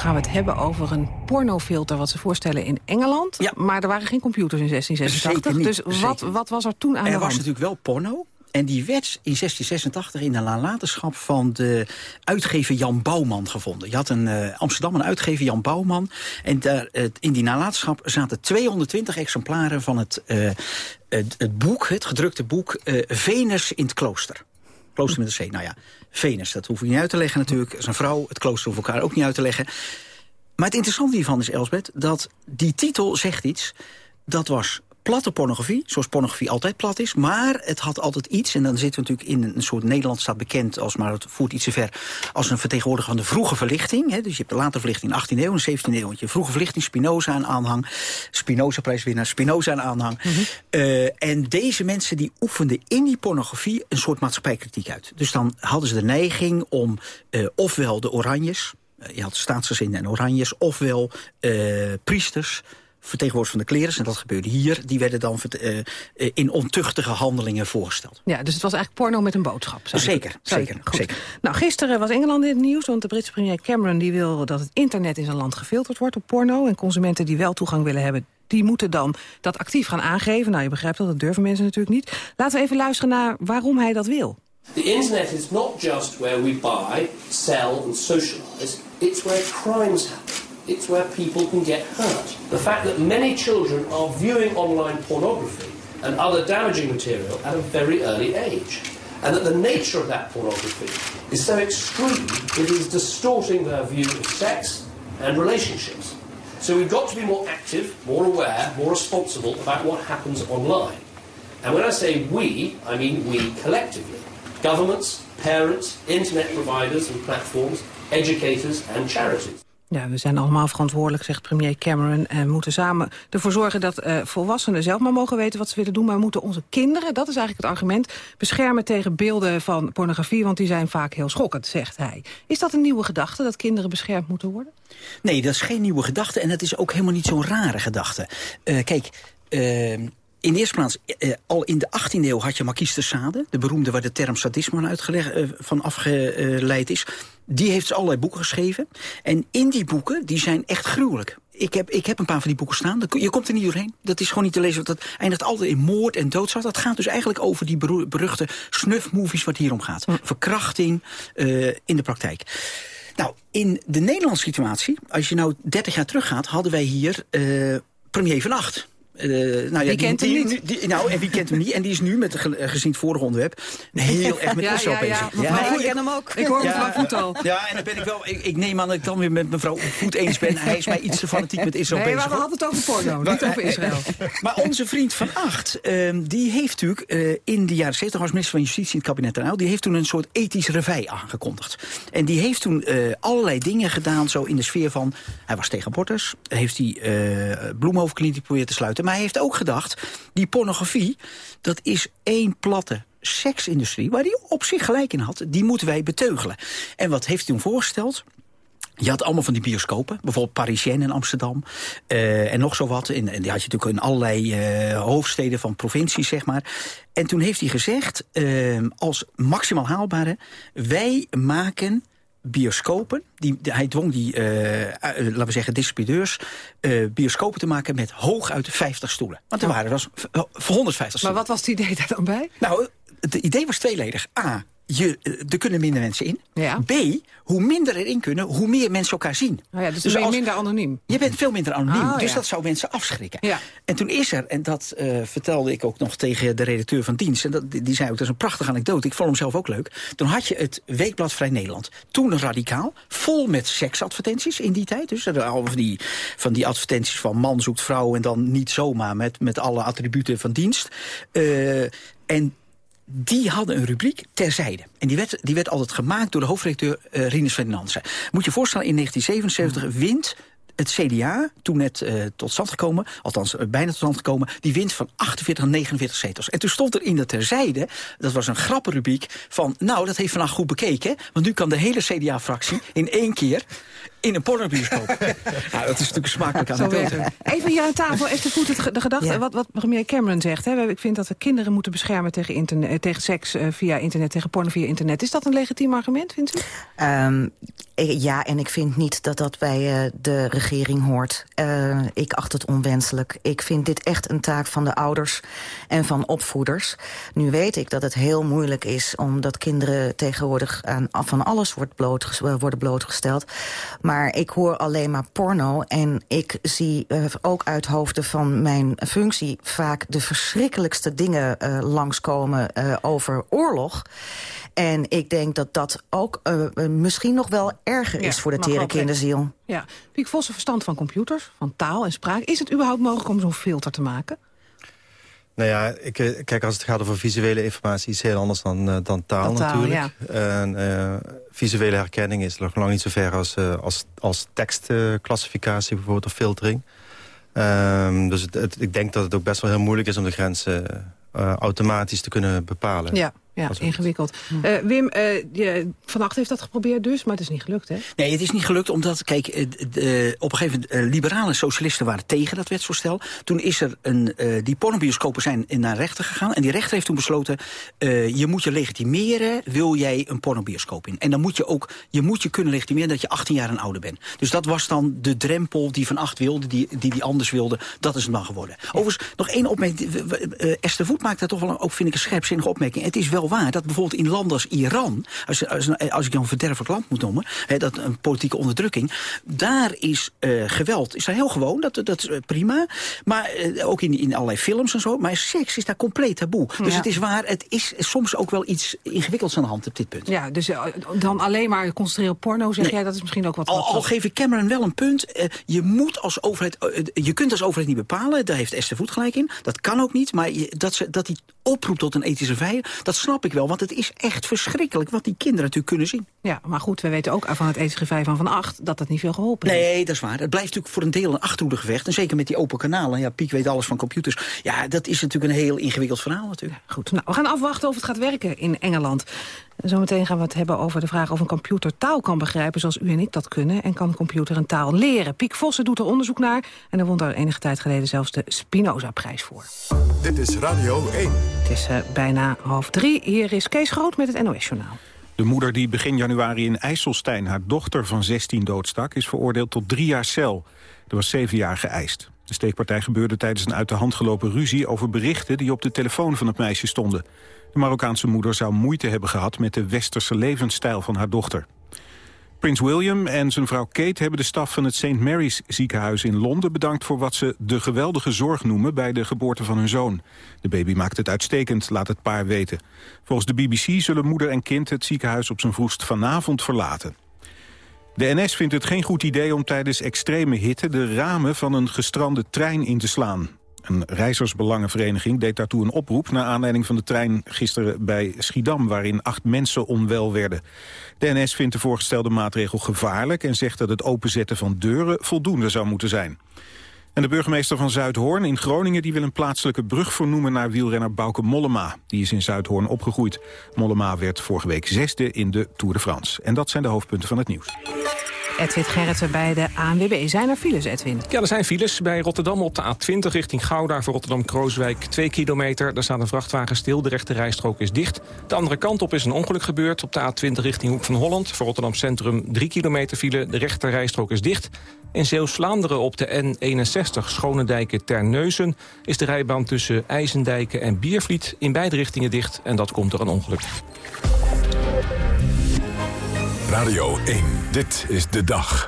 [SPEAKER 2] Gaan we het hebben over een pornofilter... wat ze voorstellen in Engeland.
[SPEAKER 14] Ja.
[SPEAKER 2] Maar er waren geen computers in 1686.
[SPEAKER 14] Zeker niet,
[SPEAKER 2] Dus wat, wat was er toen aan
[SPEAKER 14] Er
[SPEAKER 2] de
[SPEAKER 14] was
[SPEAKER 2] hand?
[SPEAKER 14] natuurlijk wel porno. En die werd in 1686 in de nalatenschap van de uitgever Jan Bouwman gevonden. Je had een uh, Amsterdam een uitgever Jan Bouwman. En daar, uh, in die nalatenschap zaten 220 exemplaren van het, uh, het, het, boek, het gedrukte boek Venus in het klooster. Klooster met een C. Nou ja, Venus, dat hoef ik niet uit te leggen natuurlijk. Zijn vrouw, het klooster hoef elkaar ook niet uit te leggen. Maar het interessante hiervan is, Elsbeth, dat die titel zegt iets. Dat was platte pornografie, zoals pornografie altijd plat is. Maar het had altijd iets, en dan zitten we natuurlijk in een soort... Nederland staat bekend, als, maar het voert iets te ver... als een vertegenwoordiger van de vroege verlichting. Hè, dus je hebt de late verlichting in de 18e eeuw en 17e eeuw. Je vroege verlichting, Spinoza en aanhang. Spinoza-prijswinnaar, Spinoza en aanhang. Mm -hmm. uh, en deze mensen die oefenden in die pornografie... een soort maatschappijkritiek uit. Dus dan hadden ze de neiging om uh, ofwel de oranjes... je had staatsgezinden en oranjes, ofwel priesters vertegenwoordigers van de klerens, en dat gebeurde hier... die werden dan uh, in ontuchtige handelingen voorgesteld.
[SPEAKER 2] Ja, dus het was eigenlijk porno met een boodschap.
[SPEAKER 14] Zeker,
[SPEAKER 2] ik,
[SPEAKER 14] zeker,
[SPEAKER 2] Goed.
[SPEAKER 14] zeker.
[SPEAKER 2] Nou, gisteren was Engeland in het nieuws, want de Britse premier Cameron... die wil dat het internet in zijn land gefilterd wordt op porno... en consumenten die wel toegang willen hebben... die moeten dan dat actief gaan aangeven. Nou, je begrijpt dat, dat durven mensen natuurlijk niet. Laten we even luisteren naar waarom hij dat wil.
[SPEAKER 16] The internet is not just where we buy, sell and socialize. It's where crimes happen. It's where people can get hurt. The fact that many children are viewing online pornography and other damaging material at a very early age. And that the nature of that pornography is so extreme it is distorting their view of sex and relationships. So we've got to be more active, more aware, more responsible about what happens online. And when I say we, I mean we collectively. Governments, parents, internet providers and platforms, educators and charities.
[SPEAKER 2] Ja, we zijn allemaal verantwoordelijk, zegt premier Cameron... en moeten samen ervoor zorgen dat uh, volwassenen zelf maar mogen weten wat ze willen doen... maar moeten onze kinderen, dat is eigenlijk het argument... beschermen tegen beelden van pornografie, want die zijn vaak heel schokkend, zegt hij. Is dat een nieuwe gedachte, dat kinderen beschermd moeten worden?
[SPEAKER 14] Nee, dat is geen nieuwe gedachte en het is ook helemaal niet zo'n rare gedachte. Uh, kijk... Uh, in de eerste plaats, eh, al in de 18e eeuw had je Marquise de Sade... de beroemde waar de term sadisme uitgelegd, eh, van afgeleid is. Die heeft allerlei boeken geschreven. En in die boeken, die zijn echt gruwelijk. Ik heb, ik heb een paar van die boeken staan. Je komt er niet doorheen. Dat is gewoon niet te lezen. Dat eindigt altijd in moord en doodslag. Dat gaat dus eigenlijk over die beruchte snuff-movies wat hier om gaat. Verkrachting uh, in de praktijk. Nou, in de Nederlandse situatie, als je nou 30 jaar teruggaat... hadden wij hier uh, premier van Acht.
[SPEAKER 2] Uh, nou ja, wie kent
[SPEAKER 14] die,
[SPEAKER 2] hem niet?
[SPEAKER 14] Die, nou, en wie kent hem niet? En die is nu, met, gezien het vorige onderwerp, heel erg met Israël
[SPEAKER 2] ja, ja,
[SPEAKER 14] bezig.
[SPEAKER 2] Ja, ik ken hem ook. Ik hoor mevrouw Voet al.
[SPEAKER 14] Ja, en dan ben ik wel... Ik, ik, neem aan dat ik dan weer met mevrouw Voet eens ben. Hij is mij iets te fanatiek met Israël
[SPEAKER 2] nee,
[SPEAKER 14] bezig.
[SPEAKER 2] Nee, maar we hadden het over porno, niet over Israël.
[SPEAKER 14] maar onze vriend Van Acht, um, die heeft natuurlijk uh, in de jaren 70 als minister van Justitie in het kabinet Den die heeft toen een soort ethisch revij aangekondigd. En die heeft toen uh, allerlei dingen gedaan, zo in de sfeer van... Hij was tegen abortus, heeft hij uh, bloemhoofdkliniek geprobeerd te sluiten. Maar hij heeft ook gedacht die pornografie, dat is één platte seksindustrie... waar hij op zich gelijk in had, die moeten wij beteugelen. En wat heeft hij toen voorgesteld? Je had allemaal van die bioscopen, bijvoorbeeld Parisien in Amsterdam. Uh, en nog zo wat. En, die had je natuurlijk in allerlei uh, hoofdsteden van provincies, zeg maar. En toen heeft hij gezegd, uh, als maximaal haalbare... wij maken bioscopen. Die, hij dwong die, uh, uh, laten we zeggen, distributeurs... Uh, bioscopen te maken met hooguit 50 stoelen. Want er waren was voor 150 stoelen.
[SPEAKER 2] Maar wat was het idee daar dan bij?
[SPEAKER 14] Nou, het idee was tweeledig. A, je, er kunnen minder mensen in.
[SPEAKER 2] Ja.
[SPEAKER 14] B, hoe minder erin kunnen, hoe meer mensen elkaar zien.
[SPEAKER 2] Oh ja, dus, dus ben je als, minder anoniem.
[SPEAKER 14] Je bent veel minder anoniem,
[SPEAKER 2] oh,
[SPEAKER 14] dus
[SPEAKER 2] ja.
[SPEAKER 14] dat zou mensen afschrikken.
[SPEAKER 2] Ja.
[SPEAKER 14] En toen is er, en dat uh, vertelde ik ook nog tegen de redacteur van dienst... en dat, die zei ook, dat is een prachtige anekdote, ik vond hem zelf ook leuk... toen had je het Weekblad Vrij Nederland. Toen radicaal, vol met seksadvertenties in die tijd. Dus al van die, van die advertenties van man zoekt vrouw... en dan niet zomaar met, met alle attributen van dienst. Uh, en die hadden een rubriek terzijde. En die werd, die werd altijd gemaakt door de hoofdredacteur uh, Rinus Ferdinandsen. Moet je voorstellen, in 1977 wint het CDA, toen net uh, tot stand gekomen, althans uh, bijna tot stand gekomen, die wint van 48 naar 49 zetels. En toen stond er in de terzijde, dat was een grappenrubriek, van nou, dat heeft vandaag goed bekeken, want nu kan de hele CDA-fractie in één keer in een pornobioscoop. nou, dat is natuurlijk een smakelijke anekdote.
[SPEAKER 2] Even hier aan tafel, Esther Voet, het, de gedachte, ja. wat, wat premier Cameron zegt. Hè, ik vind dat we kinderen moeten beschermen tegen, internet, tegen seks uh, via internet, tegen porno via internet. Is dat een legitiem argument, vindt u?
[SPEAKER 12] Um, ja, en ik vind niet dat dat bij uh, de regering hoort. Uh, ik acht het onwenselijk. Ik vind dit echt een taak van de ouders en van opvoeders. Nu weet ik dat het heel moeilijk is... omdat kinderen tegenwoordig aan, van alles wordt bloot, worden blootgesteld. Maar ik hoor alleen maar porno. En ik zie uh, ook uit hoofden van mijn functie... vaak de verschrikkelijkste dingen uh, langskomen uh, over oorlog. En ik denk dat dat ook uh, misschien nog wel erger
[SPEAKER 2] ja,
[SPEAKER 12] is voor de tere kinderziel.
[SPEAKER 2] Ja. Piek Vossen, verstand van computers, van taal en spraak. Is het überhaupt mogelijk om zo'n filter te maken?
[SPEAKER 11] Nou ja, ik, kijk, als het gaat over visuele informatie... is heel anders dan, uh, dan taal,
[SPEAKER 2] taal
[SPEAKER 11] natuurlijk.
[SPEAKER 2] Ja.
[SPEAKER 11] En, uh, visuele herkenning is nog lang niet zo ver als, uh, als, als tekstclassificatie bijvoorbeeld of filtering. Um, dus het, ik denk dat het ook best wel heel moeilijk is om de grenzen automatisch te kunnen bepalen.
[SPEAKER 2] Ja. Ja, ingewikkeld. Uh, Wim, uh, je, Van Acht heeft dat geprobeerd dus, maar het is niet gelukt, hè?
[SPEAKER 14] Nee, het is niet gelukt omdat, kijk, uh, op een gegeven moment... liberale socialisten waren tegen dat wetsvoorstel. Toen is er een... die pornobioscopen zijn naar rechter gegaan. En die rechter heeft toen besloten... je moet je legitimeren, wil jij een pornobioscoop in. En dan moet je ook... Je moet je kunnen legitimeren dat je 18 jaar en ouder bent. Dus dat was dan de drempel die Van Acht wilde, die die, die anders wilde. Dat is het dan geworden. Ja. Overigens, nog één opmerking. Esther Voet maakt daar toch wel ook, vind ik, een scherpzinnige opmerking. Het is wel waar dat bijvoorbeeld in landen als Iran... als, als, als ik dan een verderfelijk land moet noemen... Hè, dat een politieke onderdrukking... daar is uh, geweld is daar heel gewoon, dat, dat is prima. Maar uh, ook in, in allerlei films en zo. Maar seks is daar compleet taboe. Dus
[SPEAKER 2] Ja.
[SPEAKER 14] het is waar, het is soms ook wel iets ingewikkelds aan de hand op dit punt.
[SPEAKER 2] Ja, dus uh, dan alleen maar concentreren op porno, zeg
[SPEAKER 14] Nee.
[SPEAKER 2] jij, dat is misschien ook wat...
[SPEAKER 14] Al, al geef ik Cameron wel een punt. eh, je moet als overheid, eh, je kunt als overheid niet bepalen. Daar heeft Esther Voet gelijk in. Dat kan ook niet. Maar je, dat, ze, dat hij oproept tot een ethische vijand, dat snap snap ik wel, want het is echt verschrikkelijk... wat die kinderen natuurlijk kunnen zien.
[SPEAKER 2] Ja, maar goed, we weten ook van het ECG van Van Acht... dat dat niet veel geholpen heeft.
[SPEAKER 14] Nee, dat is waar. Het blijft natuurlijk voor een deel een achterhoedegevecht. En zeker met die open kanalen. Ja, Piek weet alles van computers. Ja, dat is natuurlijk een heel ingewikkeld verhaal natuurlijk.
[SPEAKER 2] Goed, nou, we gaan afwachten of het gaat werken in Engeland. Zometeen gaan we het hebben over de vraag of een computer taal kan begrijpen... zoals u en ik dat kunnen. En kan een computer een taal leren? Piek Vossen doet er onderzoek naar. En er won daar enige tijd geleden zelfs de Spinoza-prijs voor.
[SPEAKER 1] Dit is Radio 1.
[SPEAKER 2] Het is uh, bijna half drie. Hier is Kees Groot met het NOS-journaal.
[SPEAKER 3] De moeder die begin januari in IJsselstein haar dochter van 16 doodstak... is veroordeeld tot drie jaar cel. Er was zeven jaar geëist. De steekpartij gebeurde tijdens een uit de hand gelopen ruzie... over berichten die op de telefoon van het meisje stonden. De Marokkaanse moeder zou moeite hebben gehad... met de westerse levensstijl van haar dochter. Prins William en zijn vrouw Kate hebben de staf van het St. Mary's ziekenhuis in Londen bedankt voor wat ze de geweldige zorg noemen bij de geboorte van hun zoon. De baby maakt het uitstekend, laat het paar weten. Volgens de BBC zullen moeder en kind het ziekenhuis op zijn vroegst vanavond verlaten. De NS vindt het geen goed idee om tijdens extreme hitte de ramen van een gestrande trein in te slaan. Een reizigersbelangenvereniging deed daartoe een oproep... naar aanleiding van de trein gisteren bij Schiedam... waarin acht mensen onwel werden. De NS vindt de voorgestelde maatregel gevaarlijk... en zegt dat het openzetten van deuren voldoende zou moeten zijn. En de burgemeester van Zuidhoorn in Groningen... die wil een plaatselijke brug vernoemen naar wielrenner Bauke Mollema. Die is in Zuidhoorn opgegroeid. Mollema werd vorige week zesde in de Tour de France. En dat zijn de hoofdpunten van het nieuws.
[SPEAKER 2] Edwin Gerritsen bij de ANWB. Zijn er files, Edwin?
[SPEAKER 17] Ja, er zijn files. Bij Rotterdam op de A20 richting Gouda voor Rotterdam-Krooswijk 2 kilometer. Daar staat een vrachtwagen stil, de rechte rijstrook is dicht. De andere kant op is een ongeluk gebeurd op de A20 richting Hoek van Holland. Voor Rotterdam Centrum 3 kilometer file, de rechte rijstrook is dicht. In Zeeuws-Vlaanderen op de N61 Schonendijken Terneuzen... is de rijbaan tussen IJsendijken en Biervliet in beide richtingen dicht. En dat komt door een ongeluk.
[SPEAKER 1] Radio 1, dit is de dag.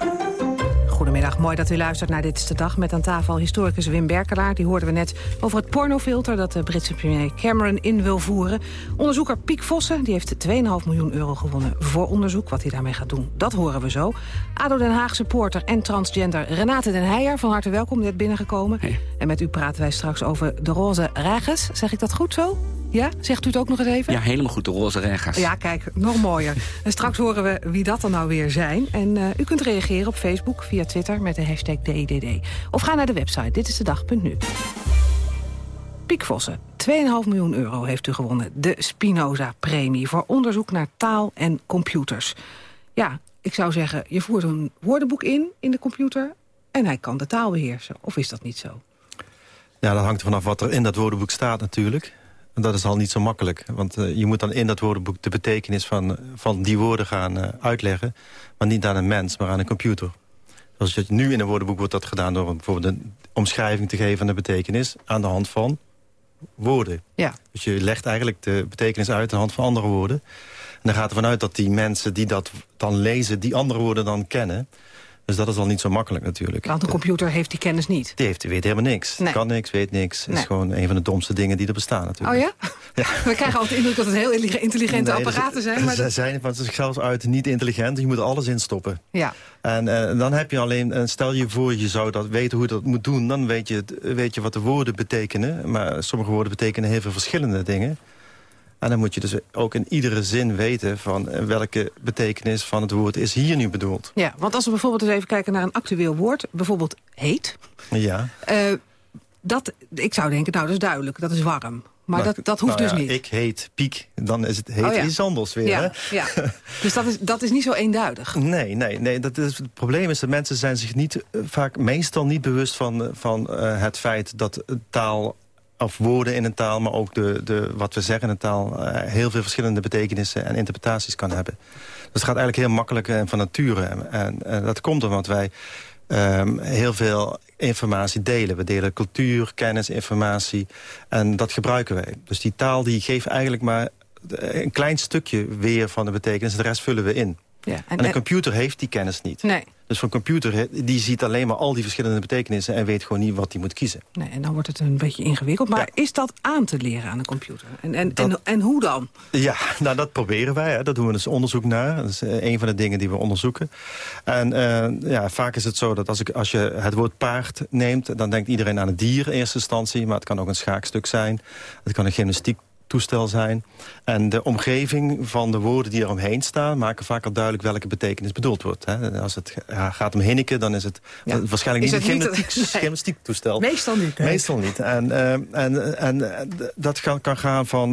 [SPEAKER 2] Goedemiddag, mooi dat u luistert naar Dit is de Dag... met aan tafel historicus Wim Berkelaar. Die hoorden we net over het pornofilter... dat de Britse premier Cameron in wil voeren. Onderzoeker Piek Vossen die heeft 2,5 miljoen euro gewonnen... voor onderzoek. Wat hij daarmee gaat doen, dat horen we zo. ADO Den Haag supporter en transgender Renate den Heijer... van harte welkom, net binnengekomen. En met u praten wij straks over de roze regens. Zeg ik dat goed zo? Ja? Zegt u het ook nog eens even?
[SPEAKER 18] Ja, helemaal goed, de roze rega's.
[SPEAKER 2] Ja, kijk, nog mooier. En straks horen we wie dat dan nou weer zijn. En uh, u kunt reageren op Facebook, via Twitter met de hashtag DDD. Of ga naar de website Dit is de dag.nu. Piek Vossen, 2,5 miljoen euro heeft u gewonnen. De Spinoza-premie voor onderzoek naar taal en computers. Ja, ik zou zeggen, je voert een woordenboek in, in de computer... en hij kan de taal beheersen. Of is dat niet zo?
[SPEAKER 11] Ja, dat hangt er vanaf wat er in dat woordenboek staat natuurlijk. En dat is al niet zo makkelijk. Want uh, je moet dan in dat woordenboek de betekenis van, van die woorden gaan uh, uitleggen. Maar niet aan een mens, maar aan een computer. Zoals je nu in een woordenboek wordt dat gedaan door bijvoorbeeld een omschrijving te geven van de betekenis. Aan de hand van woorden.
[SPEAKER 2] Ja.
[SPEAKER 11] Dus je legt eigenlijk de betekenis uit aan de hand van andere woorden. En dan gaat er vanuit dat die mensen die dat dan lezen, die andere woorden dan kennen. Dus dat is al niet zo makkelijk natuurlijk.
[SPEAKER 2] Want een computer heeft die kennis niet.
[SPEAKER 11] Die heeft, weet helemaal niks.
[SPEAKER 2] Nee.
[SPEAKER 11] Kan niks, weet niks. is gewoon een van de domste dingen die er bestaan natuurlijk.
[SPEAKER 2] Oh ja? ja. We krijgen altijd de indruk dat het heel intelligente nee, apparaten zijn. Maar
[SPEAKER 11] ze dat... zijn van zichzelf uit niet intelligent. Je moet alles in stoppen.
[SPEAKER 2] Ja.
[SPEAKER 11] En uh, dan heb je alleen, stel je voor je zou dat weten hoe je dat moet doen. Dan weet je, weet je wat de woorden betekenen. Maar sommige woorden betekenen heel veel verschillende dingen. En dan moet je dus ook in iedere zin weten van welke betekenis van het woord is hier nu bedoeld.
[SPEAKER 2] Ja, want als we bijvoorbeeld eens even kijken naar een actueel woord, bijvoorbeeld heet.
[SPEAKER 11] Ja.
[SPEAKER 2] Uh, dat, ik zou denken, nou dat is duidelijk, dat is warm. Maar, maar dat, dat hoeft
[SPEAKER 11] nou ja,
[SPEAKER 2] dus niet.
[SPEAKER 11] Ik heet Piek, dan is het heet
[SPEAKER 2] oh ja.
[SPEAKER 11] iets anders weer.
[SPEAKER 2] Ja,
[SPEAKER 11] hè?
[SPEAKER 2] ja. Dus dat is, dat is niet zo eenduidig.
[SPEAKER 11] Nee, nee, nee dat is, het probleem is dat mensen zijn zich niet, uh, vaak meestal niet bewust van, van uh, het feit dat taal of woorden in een taal, maar ook de, de, wat we zeggen in een taal... Uh, heel veel verschillende betekenissen en interpretaties kan hebben. Dus het gaat eigenlijk heel makkelijk en van nature. En, en, en dat komt omdat wij um, heel veel informatie delen. We delen cultuur, kennis, informatie en dat gebruiken wij. Dus die taal die geeft eigenlijk maar een klein stukje weer van de betekenis. De rest vullen we in.
[SPEAKER 2] Ja,
[SPEAKER 11] en, en een computer heeft die kennis niet.
[SPEAKER 2] Nee.
[SPEAKER 11] Dus voor een computer die ziet alleen maar al die verschillende betekenissen... en weet gewoon niet wat hij moet kiezen.
[SPEAKER 2] Nee, en dan wordt het een beetje ingewikkeld. Maar ja. is dat aan te leren aan een computer? En, en, dat, en, en, hoe dan?
[SPEAKER 11] Ja, nou dat proberen wij. Hè. Dat doen we dus onderzoek naar. Dat is uh, een van de dingen die we onderzoeken. En uh, ja, vaak is het zo dat als, ik, als je het woord paard neemt... dan denkt iedereen aan het dier in eerste instantie. Maar het kan ook een schaakstuk zijn. Het kan een gymnastiek toestel zijn. En de omgeving van de woorden die er omheen staan... maken vaak al duidelijk welke betekenis bedoeld wordt. Hè. Als het gaat om Hinneke, dan is het waarschijnlijk niet een gymnastiek, toestel.
[SPEAKER 2] Meestal niet.
[SPEAKER 11] Meestal niet. En, en, en dat kan, kan gaan van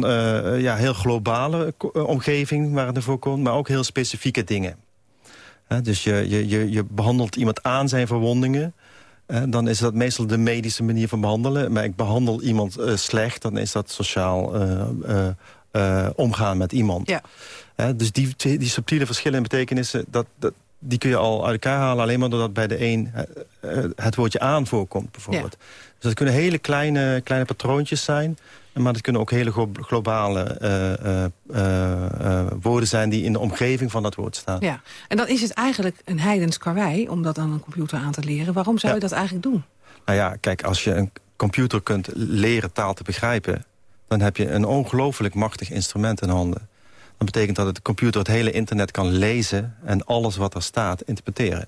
[SPEAKER 11] ja, heel globale omgeving waar het ervoor komt... maar ook heel specifieke dingen. dus je, je, je, je behandelt iemand aan zijn verwondingen dan is dat meestal de medische manier van behandelen. Maar ik behandel iemand uh, slecht, dan is dat sociaal uh, omgaan met iemand. Ja. dus die, die subtiele verschillen in betekenissen... Dat, dat, die kun je al uit elkaar halen alleen maar doordat bij de een het woordje aan voorkomt, bijvoorbeeld. Ja. Dus dat kunnen hele kleine, kleine patroontjes zijn... Maar dat kunnen ook hele globale uh, uh, woorden zijn... die in de omgeving van dat woord staan.
[SPEAKER 2] Ja, en dan is het eigenlijk een heidens karwei... om dat aan een computer aan te leren. Waarom zou je dat eigenlijk doen?
[SPEAKER 11] Nou ja, kijk, als je een computer kunt leren taal te begrijpen... dan heb je een ongelooflijk machtig instrument in handen. Dat betekent dat de computer het hele internet kan lezen... en alles wat er staat interpreteren.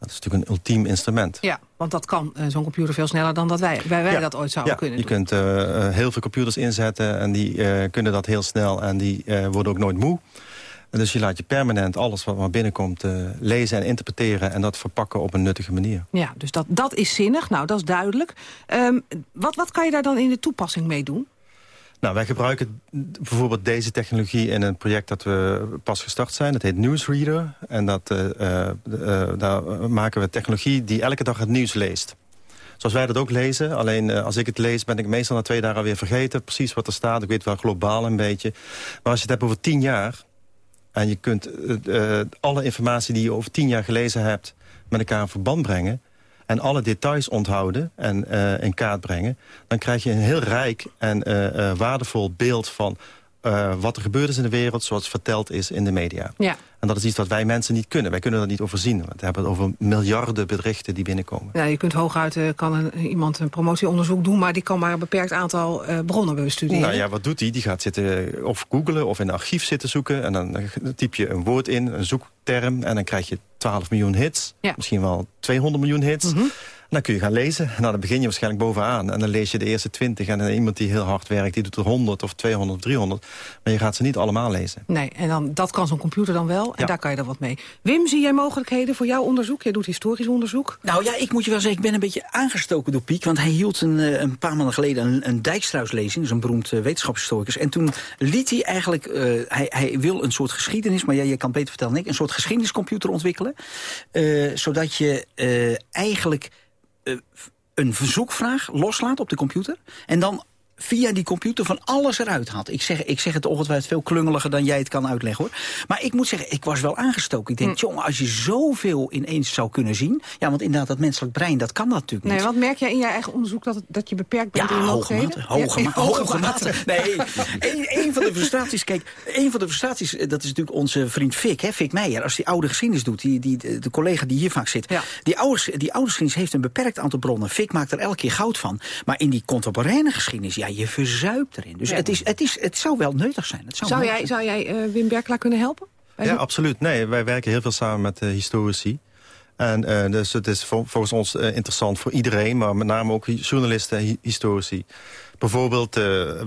[SPEAKER 11] Dat is natuurlijk een ultiem instrument.
[SPEAKER 2] Ja, want dat kan uh, zo'n computer veel sneller dan dat wij, wij, wij dat ooit zouden
[SPEAKER 11] ja,
[SPEAKER 2] kunnen
[SPEAKER 11] je kunt uh, heel veel computers inzetten en die uh, kunnen dat heel snel en die worden ook nooit moe. En dus je laat je permanent alles wat maar binnenkomt lezen en interpreteren... en dat verpakken op een nuttige manier.
[SPEAKER 2] Ja, dus dat, dat is zinnig. Nou, dat is duidelijk. Um, wat, wat kan je daar dan in de toepassing mee doen?
[SPEAKER 11] Nou, wij gebruiken bijvoorbeeld deze technologie in een project dat we pas gestart zijn. Dat heet Newsreader. En dat, uh, uh, daar maken we technologie die elke dag het nieuws leest. Zoals wij dat ook lezen. Alleen als ik het lees ben ik meestal na twee dagen weer vergeten. Precies wat er staat. Ik weet wel globaal een beetje. Maar als je het hebt over tien jaar... en je kunt alle informatie die je over tien jaar gelezen hebt... met elkaar in verband brengen en alle details onthouden en uh, in kaart brengen... dan krijg je een heel rijk en uh, waardevol beeld van uh, wat er gebeurd is in de wereld... zoals verteld is in de media. Ja. En dat is iets wat wij mensen niet kunnen. Wij kunnen dat niet overzien. Want we hebben het over miljarden berichten die binnenkomen.
[SPEAKER 2] Ja, je kunt hooguit uh, kan een, iemand een promotieonderzoek doen... maar die kan maar een beperkt aantal uh, bronnen bestuderen.
[SPEAKER 11] Nou ja, wat doet hij? Die gaat zitten of googlen of in een archief zitten zoeken... en dan typ je een woord in, een zoekterm... en dan krijg je 12 miljoen hits. Ja. Misschien wel 200 miljoen hits. Mm dan kun je gaan lezen. Nou, dan begin je waarschijnlijk bovenaan. En dan lees je de eerste 20. En dan iemand die heel hard werkt, die doet er 100 of 200 of 300. Maar je gaat ze niet allemaal lezen.
[SPEAKER 2] Nee, en dan, dat kan zo'n computer dan wel. En daar kan je dan wat mee. Wim, zie jij mogelijkheden voor jouw onderzoek? Jij doet historisch onderzoek.
[SPEAKER 14] Nou ja, ik moet je wel zeggen, ik ben een beetje aangestoken door Piek. Want hij hield een, eh, een paar maanden geleden een, een Dijkstruislezing. Dat is een beroemd uh, wetenschapshistoricus. En toen liet hij eigenlijk... Uh, hij, hij wil een soort geschiedenis, maar ja, je kan beter vertellen dan ik... een soort geschiedeniscomputer ontwikkelen. Uh, zodat je eigenlijk een verzoekvraag loslaat op de computer... en dan via die computer van alles eruit had. Ik zeg, ik zeg het ongetwijfeld veel klungeliger dan jij het kan uitleggen, hoor. Maar ik moet zeggen, ik was wel aangestoken. Ik denk, hm. jongen, als je zoveel ineens zou kunnen zien... Ja, want inderdaad, dat menselijk brein, dat kan dat natuurlijk
[SPEAKER 2] niet. Nee, wat merk jij in je eigen onderzoek dat, dat je beperkt bent
[SPEAKER 14] ja,
[SPEAKER 2] in
[SPEAKER 14] hoge mate, hoge, ja, hoge, mate. Nee, een, een, van de frustraties, kijk, een van de frustraties... Eh, dat is natuurlijk onze vriend Fik, hè, Fik Meijer. Als die oude geschiedenis doet, die, die, de collega die hier vaak zit... Ja. Die, oude, die oude geschiedenis heeft een beperkt aantal bronnen. Fik maakt er elke keer goud van. Maar in die contemporaine geschiedenis, ja, je verzuipt erin. Dus het, is, het, is, het zou wel nuttig zijn. Het
[SPEAKER 2] zou, zou jij, zou jij uh, Wim Berkelaar kunnen helpen?
[SPEAKER 11] Ja, absoluut. Nee, wij werken heel veel samen met uh, historici. En uh, dus het is volgens ons interessant voor iedereen, maar met name ook journalisten en historici. Bijvoorbeeld,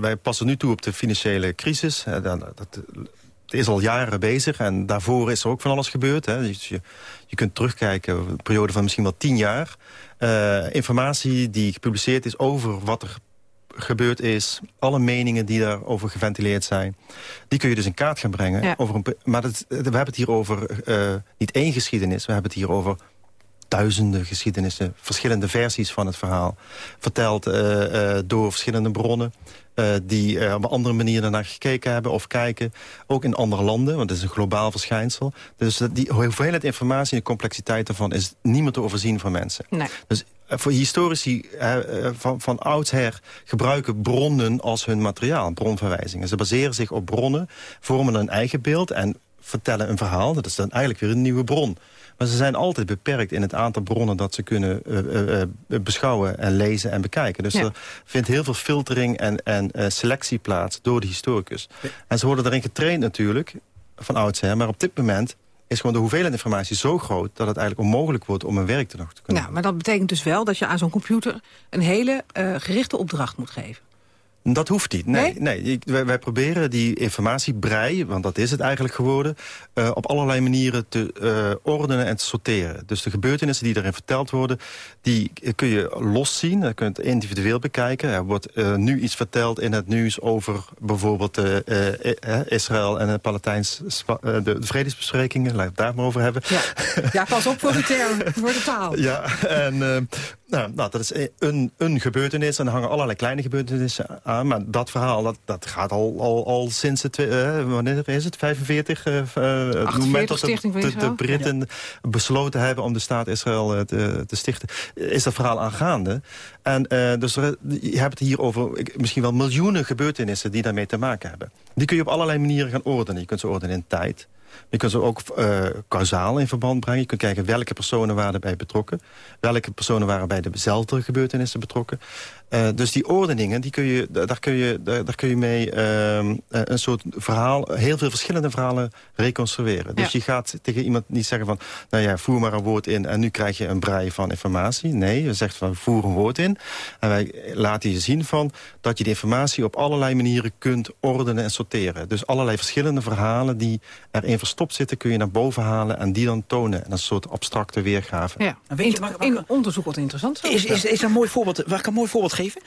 [SPEAKER 11] wij passen nu toe op de financiële crisis. dat, dat is al jaren bezig en daarvoor is er ook van alles gebeurd. Hè. Dus je, je kunt terugkijken, een periode van misschien wel tien jaar. informatie die gepubliceerd is over wat er gebeurd is... alle meningen die daarover geventileerd zijn... die kun je dus in kaart gaan brengen. Over een, maar dat, we hebben het hier over uh, niet één geschiedenis... we hebben het hier over duizenden geschiedenissen... verschillende versies van het verhaal. Verteld uh, uh, door verschillende bronnen... Uh, die uh, op een andere manier naar gekeken hebben of kijken. Ook in andere landen, want het is een globaal verschijnsel. Dus die hoeveelheid informatie en de complexiteit daarvan... is niet meer te overzien van mensen. Nee. Dus eh, voor historici van, van oudsher gebruiken bronnen als hun materiaal, bronverwijzingen. Ze baseren zich op bronnen, vormen een eigen beeld en vertellen een verhaal. Dat is dan eigenlijk weer een nieuwe bron. Maar ze zijn altijd beperkt in het aantal bronnen dat ze kunnen uh, uh, beschouwen en lezen en bekijken. Dus er vindt heel veel filtering en, en selectie plaats door de historicus. En ze worden erin getraind natuurlijk, van oudsher. Maar op dit moment is gewoon de hoeveelheid informatie zo groot... dat het eigenlijk onmogelijk wordt om een werk te nog te kunnen
[SPEAKER 2] Ja, maar dat betekent dus wel dat je aan zo'n computer... een hele uh, gerichte opdracht moet geven.
[SPEAKER 11] Dat hoeft niet. Nee, nee? Ik, wij, wij, proberen die informatiebrei, want dat is het eigenlijk geworden... Uh, op allerlei manieren te uh, ordenen en te sorteren. Dus de gebeurtenissen die erin verteld worden... die kun je los zien, je kunt het individueel bekijken. Er wordt uh, nu iets verteld in het nieuws over bijvoorbeeld Israël... en het Palatijns, de, de vredesbesprekingen. Laten we het daar maar over hebben.
[SPEAKER 2] Ja, ja pas op voor de, term, voor de taal.
[SPEAKER 11] Ja, en nou, nou, dat is een, een gebeurtenis en er hangen allerlei kleine gebeurtenissen aan. Maar dat verhaal, dat, dat gaat al, al, al sinds het, uh, wanneer is het, 45? Uh, het moment dat de, de, de Britten ja. besloten hebben om de staat Israël uh, te, te, stichten, is dat verhaal aangaande. En dus je hebt het hier over misschien wel miljoenen gebeurtenissen die daarmee te maken hebben. Die kun je op allerlei manieren gaan ordenen. Je kunt ze ordenen in tijd. Je kunt ze ook uh, kausaal in verband brengen. Je kunt kijken welke personen waren erbij betrokken. Welke personen waren bij dezelfde gebeurtenissen betrokken. Uh, dus die ordeningen, die kun je, daar, kun je, daar, daar kun je mee uh, een soort verhaal... heel veel verschillende verhalen reconstrueren. Dus ja. je gaat tegen iemand niet zeggen van... nou ja, voer maar een woord in en nu krijg je een brei van informatie. Nee, je zegt van voer een woord in. En wij laten je zien van dat je de informatie op allerlei manieren kunt ordenen en sorteren. Dus allerlei verschillende verhalen die erin verstopt zitten... kun je naar boven halen en die dan tonen. En een soort abstracte weergave.
[SPEAKER 2] Ja. Weet je, in onderzoek wat interessant.
[SPEAKER 14] Is, is, is een mooi voorbeeld, waar ik een mooi voorbeeld geven?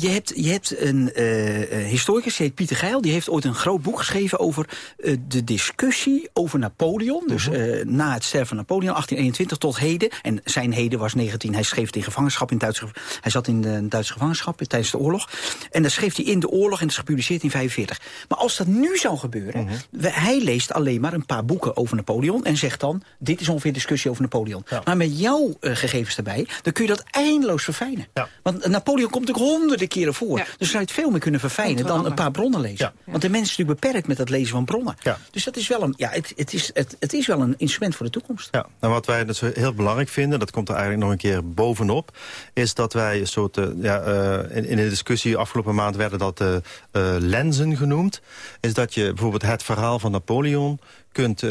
[SPEAKER 14] Je hebt, je hebt een uh, historicus, die heet Pieter Geil... die heeft ooit een groot boek geschreven over uh, de discussie over Napoleon. Dus uh, na het sterven van Napoleon, 1821 tot heden. En zijn heden was 19... Hij schreef in gevangenschap in Duitse... Hij zat in de Duitse gevangenschap tijdens de oorlog. En dat schreef hij in de oorlog en het is gepubliceerd in 1945. Maar als dat nu zou gebeuren... -huh. hij leest alleen maar een paar boeken over Napoleon... en zegt dan, dit is ongeveer discussie over Napoleon. Ja. Maar met jouw gegevens erbij, dan kun je dat eindeloos verfijnen. Ja. Want Napoleon komt natuurlijk honderden keren voor. Dus zou je het veel meer kunnen verfijnen dan een paar bronnen lezen. Want de mens is natuurlijk beperkt met het lezen van bronnen. Dus dat is wel een, ja, het, het, is, het, het is wel een instrument voor de toekomst.
[SPEAKER 11] Ja, en wat wij dus heel belangrijk vinden, dat komt er eigenlijk nog een keer bovenop... is dat wij een soort, uh, ja, uh, in, in, de discussie afgelopen maand werden dat uh, lenzen genoemd... is dat je bijvoorbeeld het verhaal van Napoleon kunt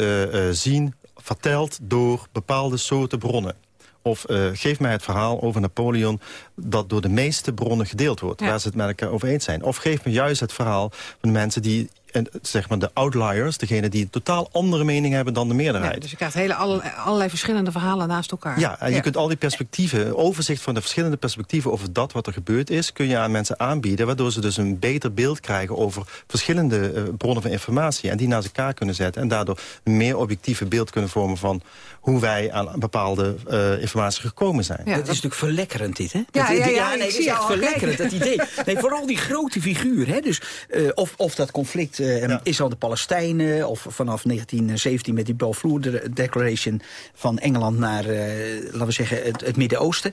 [SPEAKER 11] zien verteld door bepaalde soorten bronnen. Of uh, geef mij het verhaal over Napoleon dat door de meeste bronnen gedeeld wordt. Ja. Waar ze het met elkaar over eens zijn. Of geef me juist het verhaal van de mensen die en zeg maar de outliers, degene die een totaal andere mening hebben dan de meerderheid. Ja,
[SPEAKER 2] dus je krijgt hele, allerlei, allerlei verschillende verhalen naast elkaar.
[SPEAKER 11] Ja, en je kunt al die perspectieven, overzicht van de verschillende perspectieven over dat wat er gebeurd is, kun je aan mensen aanbieden, waardoor ze dus een beter beeld krijgen over verschillende uh, bronnen van informatie en die naast elkaar kunnen zetten en daardoor een meer objectieve beeld kunnen vormen van hoe wij aan bepaalde uh, informatie gekomen zijn.
[SPEAKER 14] Ja, dat, is natuurlijk verlekkerend dit, hè?
[SPEAKER 2] Ja,
[SPEAKER 14] dat,
[SPEAKER 2] ja, ja,
[SPEAKER 14] ja nee, dat is echt verlekkerend, dat idee. Nee, vooral die grote figuur, hè? Dus, uh, of, of dat conflict uh, ja. Israël de Palestijnen... of vanaf 1917 met die Balfour Declaration van Engeland naar, laten we zeggen, het, het Midden-Oosten.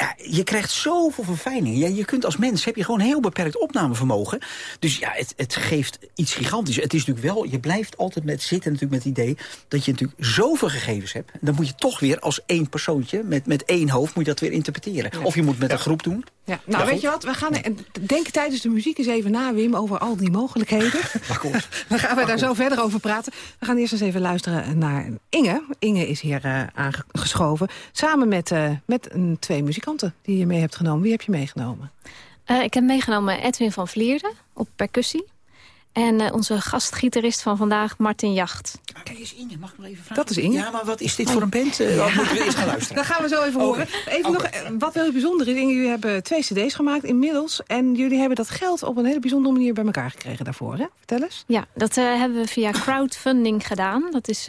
[SPEAKER 14] Ja, je krijgt zoveel verfijning. Ja, je kunt als mens, heb je gewoon heel beperkt opnamevermogen. Dus ja, het, het geeft iets gigantisch. Het is natuurlijk wel, je blijft altijd met zitten natuurlijk met het idee... dat je natuurlijk zoveel gegevens hebt. Dan moet je toch weer als één persoontje, met, met één hoofd, moet je dat weer interpreteren. Ja. Of je moet met ja. een groep doen.
[SPEAKER 2] Ja. Nou, weet je wat, we gaan denk tijdens de muziek eens even na, Wim, over al die mogelijkheden. Dan gaan we daar zo verder over praten. We gaan eerst eens even luisteren naar Inge. Inge is hier uh, aangeschoven, samen met, uh, met een, twee muzikanten die je mee hebt genomen. Wie heb je meegenomen?
[SPEAKER 18] Uh, ik heb meegenomen Edwin van Vlierde op percussie. En uh, onze gastgitarist van vandaag, Martin Jacht.
[SPEAKER 14] Kijk eens Inge, mag ik nog even vragen?
[SPEAKER 2] Dat is Inge.
[SPEAKER 14] Ja, maar wat is dit voor een band? Uh, ja. Moeten we eens gaan luisteren?
[SPEAKER 2] Dat gaan we zo even horen. Even okay. nog, wat heel bijzonder is, Inge, jullie hebben twee cd's gemaakt inmiddels. En jullie hebben dat geld op een hele bijzondere manier bij elkaar gekregen daarvoor, hè? Vertel eens.
[SPEAKER 18] Ja, dat uh, hebben we via crowdfunding gedaan. Dat is...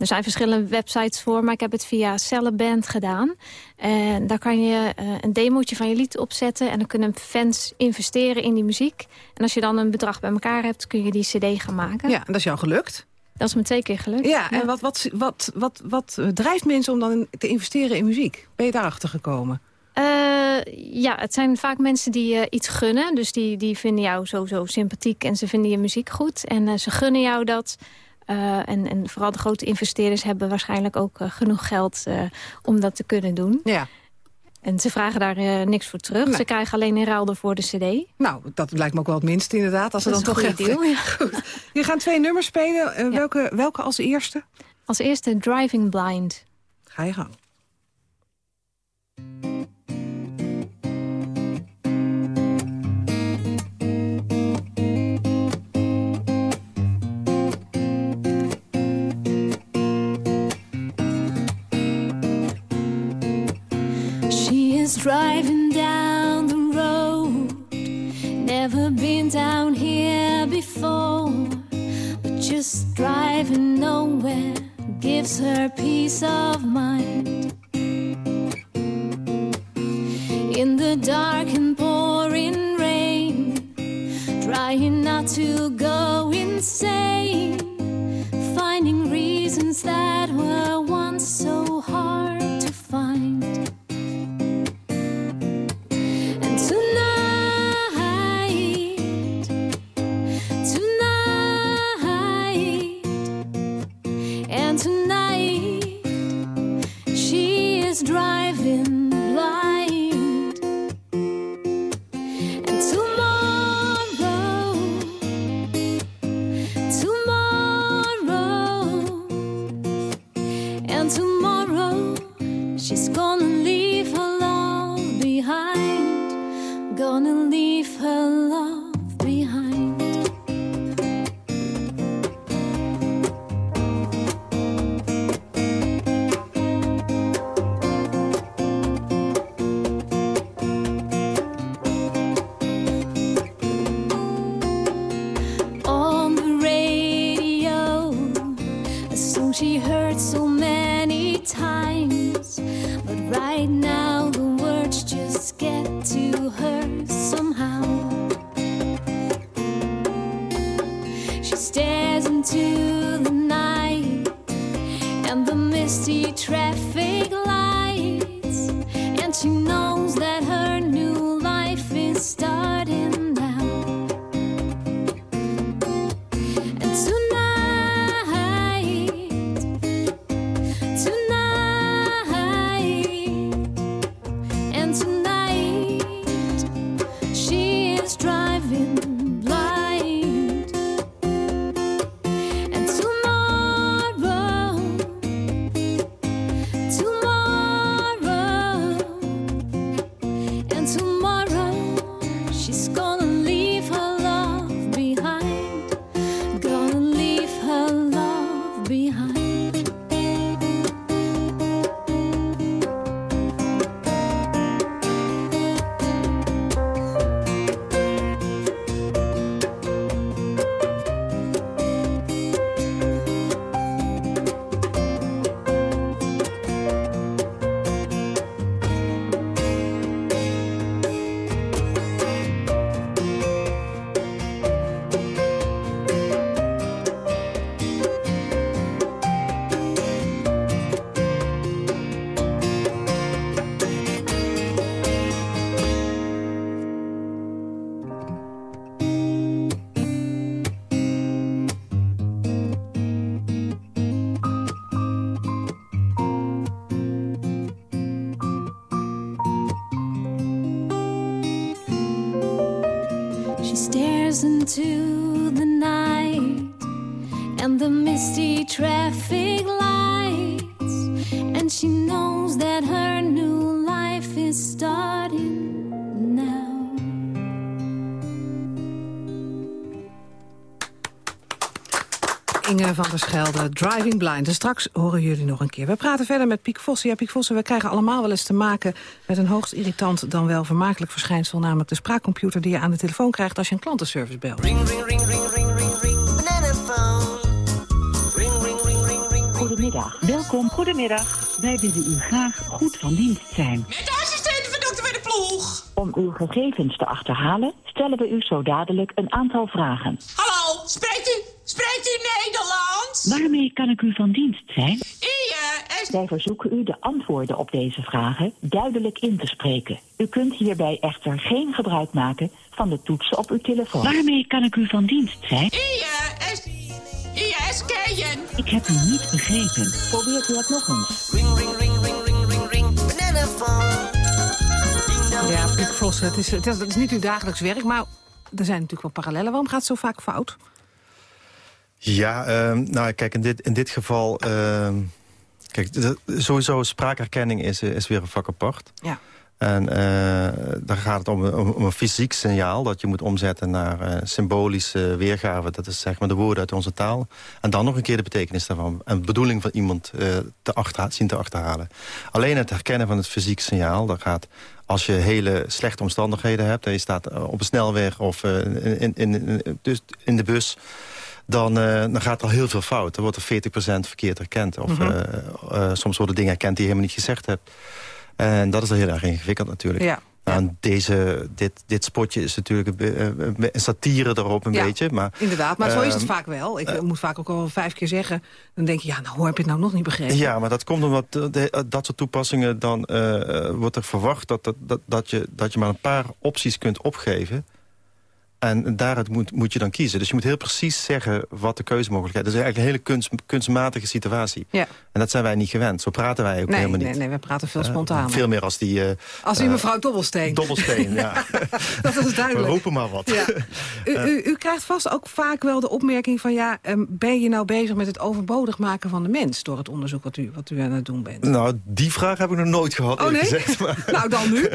[SPEAKER 18] Er zijn verschillende websites voor, maar ik heb het via Celleband gedaan. En daar kan je uh, een demootje van je lied opzetten... en dan kunnen fans investeren in die muziek. En als je dan een bedrag bij elkaar hebt, kun je die cd gaan maken.
[SPEAKER 2] Ja, en dat is jou gelukt?
[SPEAKER 18] Dat is me twee keer gelukt.
[SPEAKER 2] Ja, ja. en wat, wat, wat, wat, wat drijft mensen om dan te investeren in muziek? Ben je daarachter gekomen?
[SPEAKER 18] Uh, ja, het zijn vaak mensen die uh, iets gunnen. Dus die, die vinden jou sowieso sympathiek en ze vinden je muziek goed. En uh, ze gunnen jou dat... Uh, en, en vooral de grote investeerders hebben waarschijnlijk ook uh, genoeg geld uh, om dat te kunnen doen.
[SPEAKER 2] Ja.
[SPEAKER 18] En ze vragen daar niks voor terug. Nee. Ze krijgen alleen in ruil voor de cd.
[SPEAKER 2] Nou, dat lijkt me ook wel het minst inderdaad. Als ze dan toch
[SPEAKER 18] geld deal, ja.
[SPEAKER 2] Goed. Je gaat twee nummers spelen. Ja. welke, welke als eerste?
[SPEAKER 18] Als eerste Driving Blind.
[SPEAKER 2] Ga je gang.
[SPEAKER 19] Driving down the road. Never been down here before, but just driving nowhere gives her peace of mind. In the dark and pouring rain, trying not to go insane, finding reasons that were once so hard behind.
[SPEAKER 2] Van der Schelde, Driving Blind. En straks horen jullie nog een keer. We praten verder met Piek Vossen. Ja, Piek Vossen, we krijgen allemaal wel eens te maken... met een hoogst irritant dan wel vermakelijk verschijnsel... namelijk de spraakcomputer die je aan de telefoon krijgt... als je een klantenservice belt.
[SPEAKER 20] Goedemiddag. Welkom, goedemiddag. Wij willen u graag goed van dienst zijn.
[SPEAKER 21] Met de assistenten van dokter bij de ploeg.
[SPEAKER 20] Om uw gegevens te achterhalen, stellen we u zo dadelijk een aantal vragen.
[SPEAKER 21] Hallo, spreekt u, spreekt u Nederlands?
[SPEAKER 20] Waarmee kan ik u van dienst zijn?
[SPEAKER 21] Ie,
[SPEAKER 20] Wij verzoeken u de antwoorden op deze vragen duidelijk in te spreken. U kunt hierbij echter geen gebruik maken van de toetsen op uw telefoon. Waarmee kan ik u van dienst zijn?
[SPEAKER 21] Es keien.
[SPEAKER 20] Ik heb u niet begrepen. Probeert u het nog eens.
[SPEAKER 2] Ja, Piek Vossen, het is, het, is, het is niet uw dagelijks werk... maar er zijn natuurlijk wel parallellen. Waarom gaat het zo vaak fout?
[SPEAKER 11] Ja, ehm, nou kijk, in dit, in dit geval... ehm, kijk, de- sowieso spraakherkenning is, is weer een vak apart.
[SPEAKER 2] Ja.
[SPEAKER 11] En eh, dan gaat het om, een- om, om een fysiek signaal... dat je moet omzetten naar eh, symbolische weergave. Dat is zeg maar de woorden uit onze taal. En dan nog een keer de betekenis daarvan. En de bedoeling van iemand eh, te achter, zien te achterhalen. Alleen het herkennen van het fysiek signaal... dat gaat als je hele slechte omstandigheden hebt... en je staat op een snelweg of in, in, in, dus in de bus... Dan, uh, dan gaat er al heel veel fout. Er wordt er 40% verkeerd herkend. Of mm -hmm. soms worden dingen herkend die je helemaal niet gezegd hebt. En dat is al heel erg ingewikkeld natuurlijk. Ja. Nou, deze, dit, dit spotje is natuurlijk een, een satire erop een beetje. Maar,
[SPEAKER 2] inderdaad, maar zo is het
[SPEAKER 11] uh,
[SPEAKER 2] vaak wel. Ik uh, moet vaak ook al vijf keer zeggen. Dan denk je, ja, nou, hoe heb je het nou nog niet begrepen?
[SPEAKER 11] Ja, maar dat komt omdat de, dat soort toepassingen... dan uh, wordt er verwacht dat, dat, dat, dat, je, dat je maar een paar opties kunt opgeven... En daaruit moet, moet je dan kiezen. Dus je moet heel precies zeggen wat de keuzemogelijkheid is. Dat is eigenlijk een hele kunst, kunstmatige situatie.
[SPEAKER 2] Ja.
[SPEAKER 11] En dat zijn wij niet gewend. Zo praten wij ook
[SPEAKER 2] nee,
[SPEAKER 11] helemaal niet.
[SPEAKER 2] Nee, nee, we praten veel spontaan.
[SPEAKER 11] Uh, veel meer als die... Uh,
[SPEAKER 2] als die mevrouw Dobbelsteen.
[SPEAKER 11] Dobbelsteen, ja.
[SPEAKER 2] dat is duidelijk.
[SPEAKER 11] We roepen maar wat.
[SPEAKER 2] Ja. U, u, u, krijgt vast ook vaak wel de opmerking van... ja, um, ben je nou bezig met het overbodig maken van de mens... door het onderzoek wat u, wat u aan het doen bent?
[SPEAKER 11] Nou, die vraag heb ik nog nooit gehad,
[SPEAKER 2] oh, nee?
[SPEAKER 11] gezegd. Maar...
[SPEAKER 2] nou, dan nu?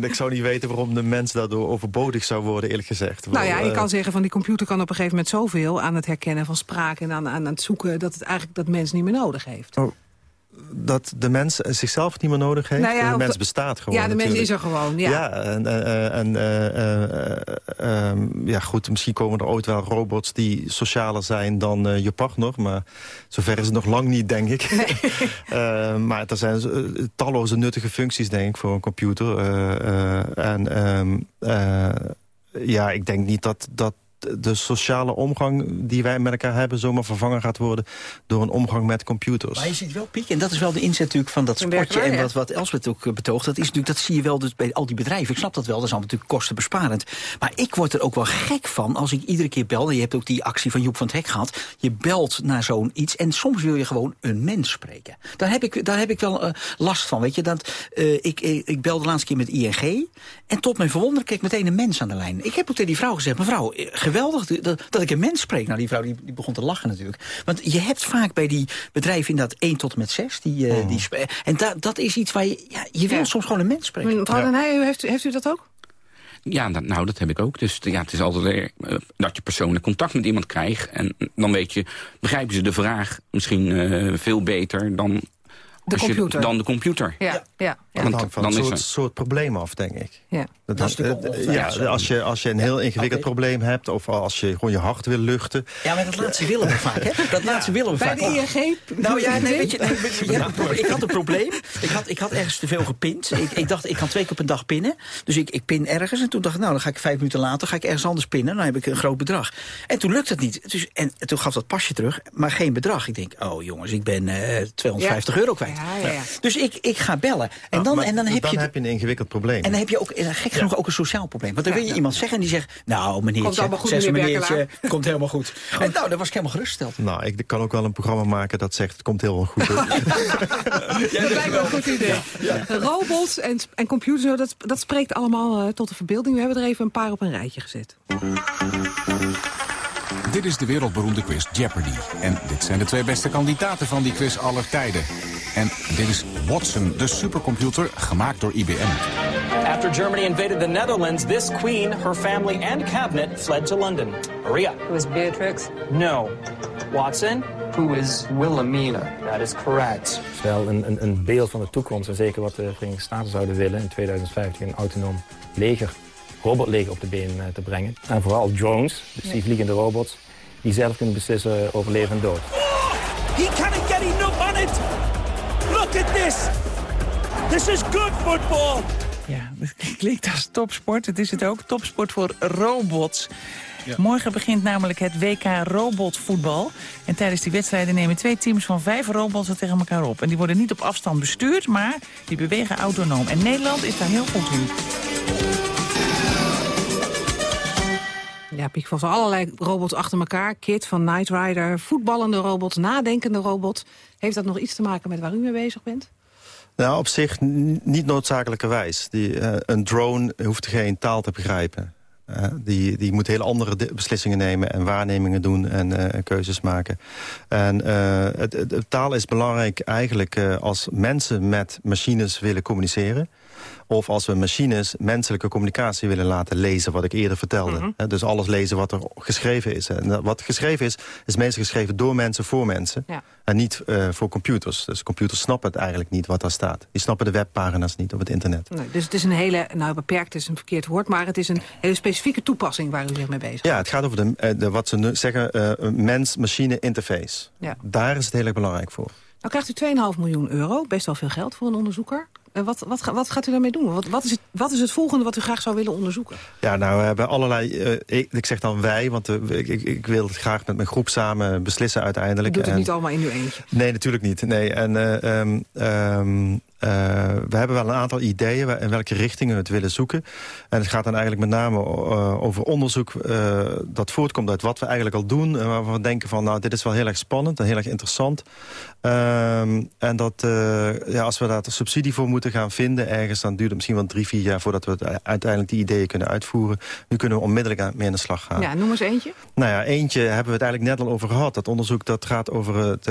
[SPEAKER 11] ik zou niet weten waarom de mens daardoor overbodig zou worden, eerlijk gezegd.
[SPEAKER 2] Nou ja, je kan zeggen van die computer kan op een gegeven moment zoveel... aan het herkennen van spraak en aan, aan het zoeken... dat het eigenlijk dat mens niet meer nodig heeft.
[SPEAKER 11] Oh dat de mens zichzelf niet meer nodig heeft.
[SPEAKER 2] Nou ja,
[SPEAKER 11] de mens bestaat gewoon.
[SPEAKER 2] Ja, de mens is er gewoon. Ja,
[SPEAKER 11] ja en, en uh, uh, ja, goed, misschien komen er ooit wel robots die socialer zijn dan je partner. Maar zover is het nog lang niet, denk ik. Nee. maar er zijn talloze nuttige functies, denk ik, voor een computer. en ja, ik denk niet dat... dat de sociale omgang die wij met elkaar hebben... zomaar vervangen gaat worden door een omgang met computers.
[SPEAKER 14] Maar je ziet wel, Piek, en dat is wel de inzet natuurlijk van dat sportje... en wat, wat Elsbeth ook betoogt, dat, is natuurlijk, dat zie je wel dus bij al die bedrijven. Ik snap dat wel, dat is allemaal natuurlijk kostenbesparend. Maar ik word er ook wel gek van als ik iedere keer bel... en je hebt ook die actie van Joep van het Hek gehad... je belt naar zo'n iets en soms wil je gewoon een mens spreken. Daar heb ik, daar heb ik wel uh, last van, weet je. Dat, uh, ik, ik, ik belde de laatste keer met ING... en tot mijn verwondering kreeg ik meteen een mens aan de lijn. Ik heb ook tegen die vrouw gezegd, mevrouw geweldig dat, dat ik een mens spreek. Nou, die vrouw die, die, begon te lachen natuurlijk. Want je hebt vaak bij die bedrijven inderdaad 1 tot en met 6. Die, uh, oh. die en da, dat is iets waar je... Ja, je wil ja. soms gewoon een mens spreken.
[SPEAKER 2] Mevrouw ja. Nij, heeft, heeft u dat ook?
[SPEAKER 22] Ja, dat, nou, dat heb ik ook. Dus ja, het is altijd uh, dat je persoonlijk contact met iemand krijgt. En dan weet je, begrijpen ze de vraag misschien uh, veel beter dan
[SPEAKER 2] de computer.
[SPEAKER 22] Je, dan de computer.
[SPEAKER 2] Ja, ja. ja.
[SPEAKER 11] Want dan, van dan een soort, soort probleem af, denk ik.
[SPEAKER 2] Ja.
[SPEAKER 11] Dat, dat, dat, ja, als je, als je een heel ingewikkeld okay. probleem hebt... of als je gewoon je hart wil luchten...
[SPEAKER 14] Ja, maar dat laatste willen we vaak, hè? Dat laatste willen we
[SPEAKER 2] Bij
[SPEAKER 14] vaak.
[SPEAKER 2] Bij de ING?
[SPEAKER 14] Nou ja, nee, weet je, nee, weet je ja, ik had een probleem. Ik had, ik had ergens te veel gepint. Ik, ik dacht, ik kan twee keer op een dag pinnen. Dus ik, ik pin ergens. En toen dacht ik, nou, dan ga ik vijf minuten later ga ik ergens anders pinnen. Dan heb ik een groot bedrag. En toen lukt het niet. Dus, en toen gaf dat pasje terug, maar geen bedrag. Ik denk, oh jongens, ik ben uh, 250 ja. euro kwijt.
[SPEAKER 2] Ja, ja,
[SPEAKER 14] dus ik, ik ga bellen. En dan,
[SPEAKER 11] maar,
[SPEAKER 14] en dan heb
[SPEAKER 11] dan
[SPEAKER 14] je...
[SPEAKER 11] heb je een ingewikkeld probleem.
[SPEAKER 14] En dan heb je ook, gek genoeg, ook een sociaal probleem. Want dan wil je iemand zeggen en die zegt... Nou, meneertje,
[SPEAKER 2] komt goed,
[SPEAKER 14] zes
[SPEAKER 2] meneer
[SPEAKER 14] meneertje, komt helemaal goed. En nou, daar was ik helemaal gerustgesteld.
[SPEAKER 11] Nou, ik kan ook wel een programma maken dat zegt... het komt helemaal goed.
[SPEAKER 2] dat lijkt me een goed idee. Ja. Robots en, en computers, dat, dat spreekt allemaal uh, tot de verbeelding. We hebben er even een paar op een rijtje gezet.
[SPEAKER 23] Dit is de wereldberoemde quiz Jeopardy. En dit zijn de twee beste kandidaten van die quiz aller tijden. En dit is Watson, de supercomputer, gemaakt door IBM.
[SPEAKER 24] After Germany invaded the Netherlands, this queen, her family and cabinet fled to London. Maria.
[SPEAKER 25] Who is Beatrix?
[SPEAKER 24] No. Watson.
[SPEAKER 25] Who is Wilhelmina?
[SPEAKER 24] That is correct.
[SPEAKER 26] Wel een, een, een beeld van de toekomst en zeker wat de Verenigde Staten zouden willen in 2050 een autonoom leger robotleger op de been uh, te brengen. En vooral drones, dus die vliegende robots, die zelf kunnen beslissen over leven en dood.
[SPEAKER 27] Oh, this! This is good football!
[SPEAKER 28] Ja, het klinkt als topsport. Het is het ook. Topsport voor robots. Ja. Morgen begint namelijk het WK robotvoetbal. En tijdens die wedstrijden nemen twee teams van vijf robots er tegen elkaar op. En die worden niet op afstand bestuurd, maar die bewegen autonoom. En Nederland is daar heel goed in.
[SPEAKER 2] Ja, Piek van allerlei robots achter elkaar. Kit van Knight Rider, voetballende robots, nadenkende robots. Heeft dat nog iets te maken met waar u mee bezig bent?
[SPEAKER 11] Nou, op zich niet noodzakelijkerwijs. Die, uh, een drone hoeft geen taal te begrijpen. Uh, die, die moet hele andere beslissingen nemen en waarnemingen doen en uh, keuzes maken. En het, het, taal is belangrijk eigenlijk als mensen met machines willen communiceren. Of als we machines menselijke communicatie willen laten lezen... wat ik eerder vertelde.
[SPEAKER 2] Mhm.
[SPEAKER 11] dus alles lezen wat er geschreven is. En wat geschreven is, is meestal geschreven door mensen voor mensen.
[SPEAKER 2] Ja.
[SPEAKER 11] En niet uh, voor computers. Dus computers snappen het eigenlijk niet wat daar staat. Die snappen de webpagina's niet op het internet.
[SPEAKER 2] Nee, dus het is een hele, nou beperkt is een verkeerd woord... maar het is een hele specifieke toepassing waar u zich mee bezig
[SPEAKER 11] Ja, het gaat over de, de wat ze nu zeggen uh, mens-machine interface.
[SPEAKER 2] Ja.
[SPEAKER 11] Daar is het heel erg belangrijk voor.
[SPEAKER 2] Nou krijgt u 2,5 miljoen euro, best wel veel geld voor een onderzoeker. Uh, wat, wat, wat, gaat u daarmee doen? Wat, wat, is het, wat is het volgende wat u graag zou willen onderzoeken?
[SPEAKER 11] Ja, nou, we hebben allerlei... Uh, ik, ik, zeg dan wij, want uh, ik, ik, wil het graag met mijn groep samen beslissen uiteindelijk.
[SPEAKER 2] U doet het
[SPEAKER 11] en,
[SPEAKER 2] niet allemaal in uw eentje?
[SPEAKER 11] Nee, natuurlijk niet. Nee, en um, um, uh, we hebben wel een aantal ideeën in welke richting we het willen zoeken. En het gaat dan eigenlijk met name uh, over onderzoek uh, dat voortkomt uit wat we eigenlijk al doen. En waarvan we denken van, nou, dit is wel heel erg spannend en heel erg interessant. Um, en dat, ja, als we daar de subsidie voor moeten gaan vinden ergens... dan duurt het misschien wel drie, vier jaar voordat we het, uiteindelijk die ideeën kunnen uitvoeren. Nu kunnen we onmiddellijk mee aan de slag gaan.
[SPEAKER 2] Ja, noem eens eentje.
[SPEAKER 11] Nou ja, eentje hebben we het eigenlijk net al over gehad. Dat onderzoek dat gaat over het,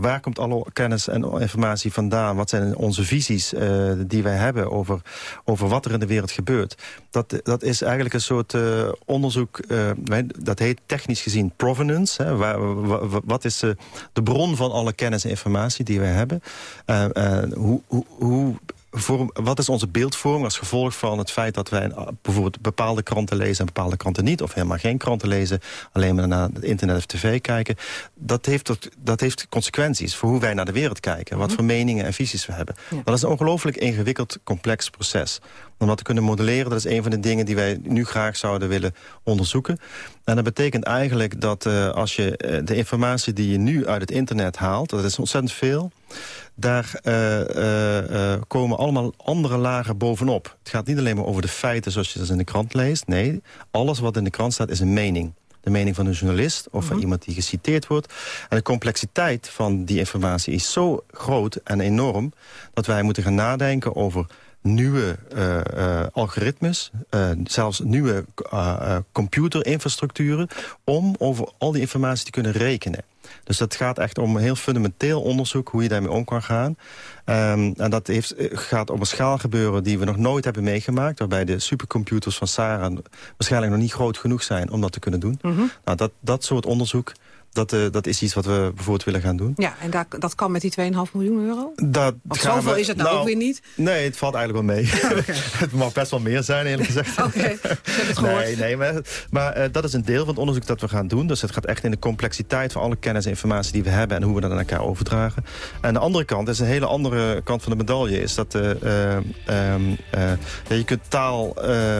[SPEAKER 11] waar komt alle kennis en informatie vandaan? Wat zijn onze visies uh, die wij hebben over, over wat er in de wereld gebeurt. Dat, dat is eigenlijk een soort uh, onderzoek, uh, dat heet technisch gezien provenance. Hè, waar, wat is de bron van alle kennis en informatie die wij hebben? hoe, hoe, hoe Vorm, wat is onze beeldvorming als gevolg van het feit dat wij bijvoorbeeld bepaalde kranten lezen en bepaalde kranten niet, of helemaal geen kranten lezen, alleen maar naar het internet of tv kijken. Dat heeft, tot, dat heeft consequenties voor hoe wij naar de wereld kijken, wat voor meningen en visies we hebben. Dat is een ongelooflijk ingewikkeld, complex proces. Om dat te kunnen modelleren, dat is een van de dingen die wij nu graag zouden willen onderzoeken. En dat betekent eigenlijk dat uh, als je uh, de informatie die je nu uit het internet haalt, dat is ontzettend veel, daar uh, komen allemaal andere lagen bovenop. Het gaat niet alleen maar over de feiten zoals je dat in de krant leest. Nee, alles wat in de krant staat is een mening. De mening van een journalist of van iemand die geciteerd wordt. En de complexiteit van die informatie is zo groot en enorm... dat wij moeten gaan nadenken over nieuwe uh, uh, algoritmes, uh, zelfs nieuwe computerinfrastructuren... om over al die informatie te kunnen rekenen. Dus dat gaat echt om heel fundamenteel onderzoek... hoe je daarmee om kan gaan. Um, en dat heeft, gaat op een schaal gebeuren die we nog nooit hebben meegemaakt... waarbij de supercomputers van Sarah waarschijnlijk nog niet groot genoeg zijn... om dat te kunnen doen.
[SPEAKER 2] Mm -hmm.
[SPEAKER 11] nou, dat, dat soort onderzoek dat, uh, dat is iets wat we bijvoorbeeld willen gaan doen.
[SPEAKER 2] Ja, en dat, dat kan met die 2,5 miljoen euro?
[SPEAKER 11] Dat
[SPEAKER 2] Want zoveel
[SPEAKER 11] we,
[SPEAKER 2] is het nou, nou, ook weer niet?
[SPEAKER 11] Nee, het valt eigenlijk wel mee. Okay. het mag best wel meer zijn, eerlijk gezegd.
[SPEAKER 2] Oké, okay. ik heb het gehoord.
[SPEAKER 11] Nee, nee maar, maar uh, dat is een deel van het onderzoek dat we gaan doen. Dus het gaat echt in de complexiteit van alle kennis en informatie die we hebben... en hoe we dat aan elkaar overdragen. En de andere kant, is een hele andere kant van de medaille... is dat uh, um, ja, je kunt taal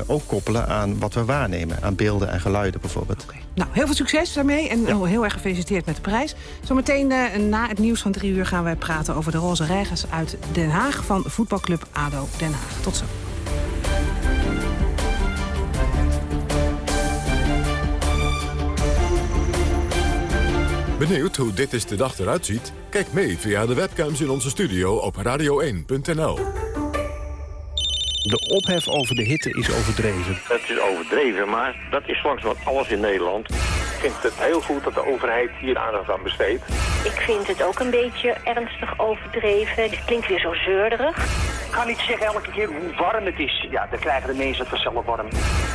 [SPEAKER 11] ook koppelen aan wat we waarnemen. Aan beelden en geluiden bijvoorbeeld.
[SPEAKER 2] Okay. Nou, heel veel succes daarmee en ja. heel erg gefeliciteerd met de prijs. Zometeen uh, na het nieuws van drie uur gaan wij praten over de roze reigers uit Den Haag... van voetbalclub ADO Den Haag. Tot zo.
[SPEAKER 1] Benieuwd hoe dit is de dag eruit ziet? Kijk mee via de webcams in onze studio op radio1.nl.
[SPEAKER 29] De ophef over de hitte is overdreven.
[SPEAKER 30] Het is overdreven, maar dat is langzamerhand alles in Nederland.
[SPEAKER 31] Ik vind het heel goed dat de overheid hier aandacht aan besteedt.
[SPEAKER 32] Ik vind het ook een beetje ernstig overdreven. Het klinkt weer zo zeurderig.
[SPEAKER 33] Ik ga niet zeggen elke keer hoe warm het is. Ja, dan krijgen de mensen het vanzelf warm.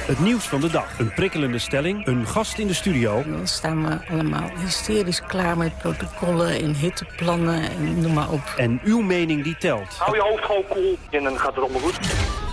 [SPEAKER 29] Het nieuws van de dag. Een prikkelende stelling. Een gast in de studio.
[SPEAKER 34] Dan staan we allemaal hysterisch klaar met protocollen en hitteplannen en noem maar op.
[SPEAKER 29] En uw mening die telt.
[SPEAKER 31] Hou je hoofd gewoon koel en dan gaat het allemaal goed.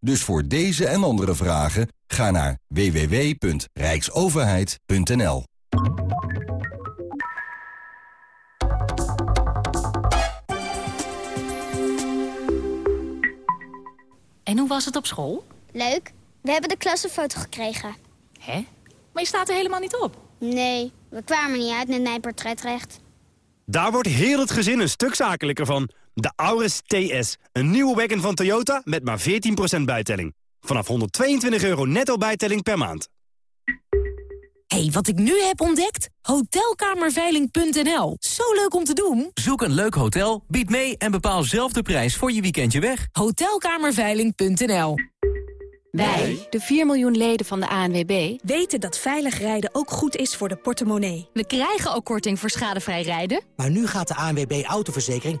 [SPEAKER 35] Dus voor deze en andere vragen ga naar www.rijksoverheid.nl.
[SPEAKER 36] En hoe was het op school?
[SPEAKER 37] Leuk. We hebben de klassenfoto gekregen.
[SPEAKER 36] Hè? Maar je staat er helemaal niet op.
[SPEAKER 37] Nee, we kwamen niet uit met mijn portretrecht.
[SPEAKER 38] Daar wordt heel het gezin een stuk zakelijker van.
[SPEAKER 39] De Auris TS. Een nieuwe wagon van Toyota met maar 14% bijtelling. Vanaf 122 euro netto bijtelling per maand.
[SPEAKER 40] hey, wat ik nu heb ontdekt? Hotelkamerveiling.nl. Zo leuk om te doen.
[SPEAKER 7] Zoek een leuk hotel, bied mee en bepaal zelf de prijs voor je weekendje weg.
[SPEAKER 40] Hotelkamerveiling.nl.
[SPEAKER 8] Wij, de 4 miljoen leden van de ANWB,
[SPEAKER 41] weten dat veilig rijden ook goed is voor de portemonnee.
[SPEAKER 8] We krijgen ook korting voor schadevrij rijden.
[SPEAKER 42] Maar nu gaat de ANWB autoverzekering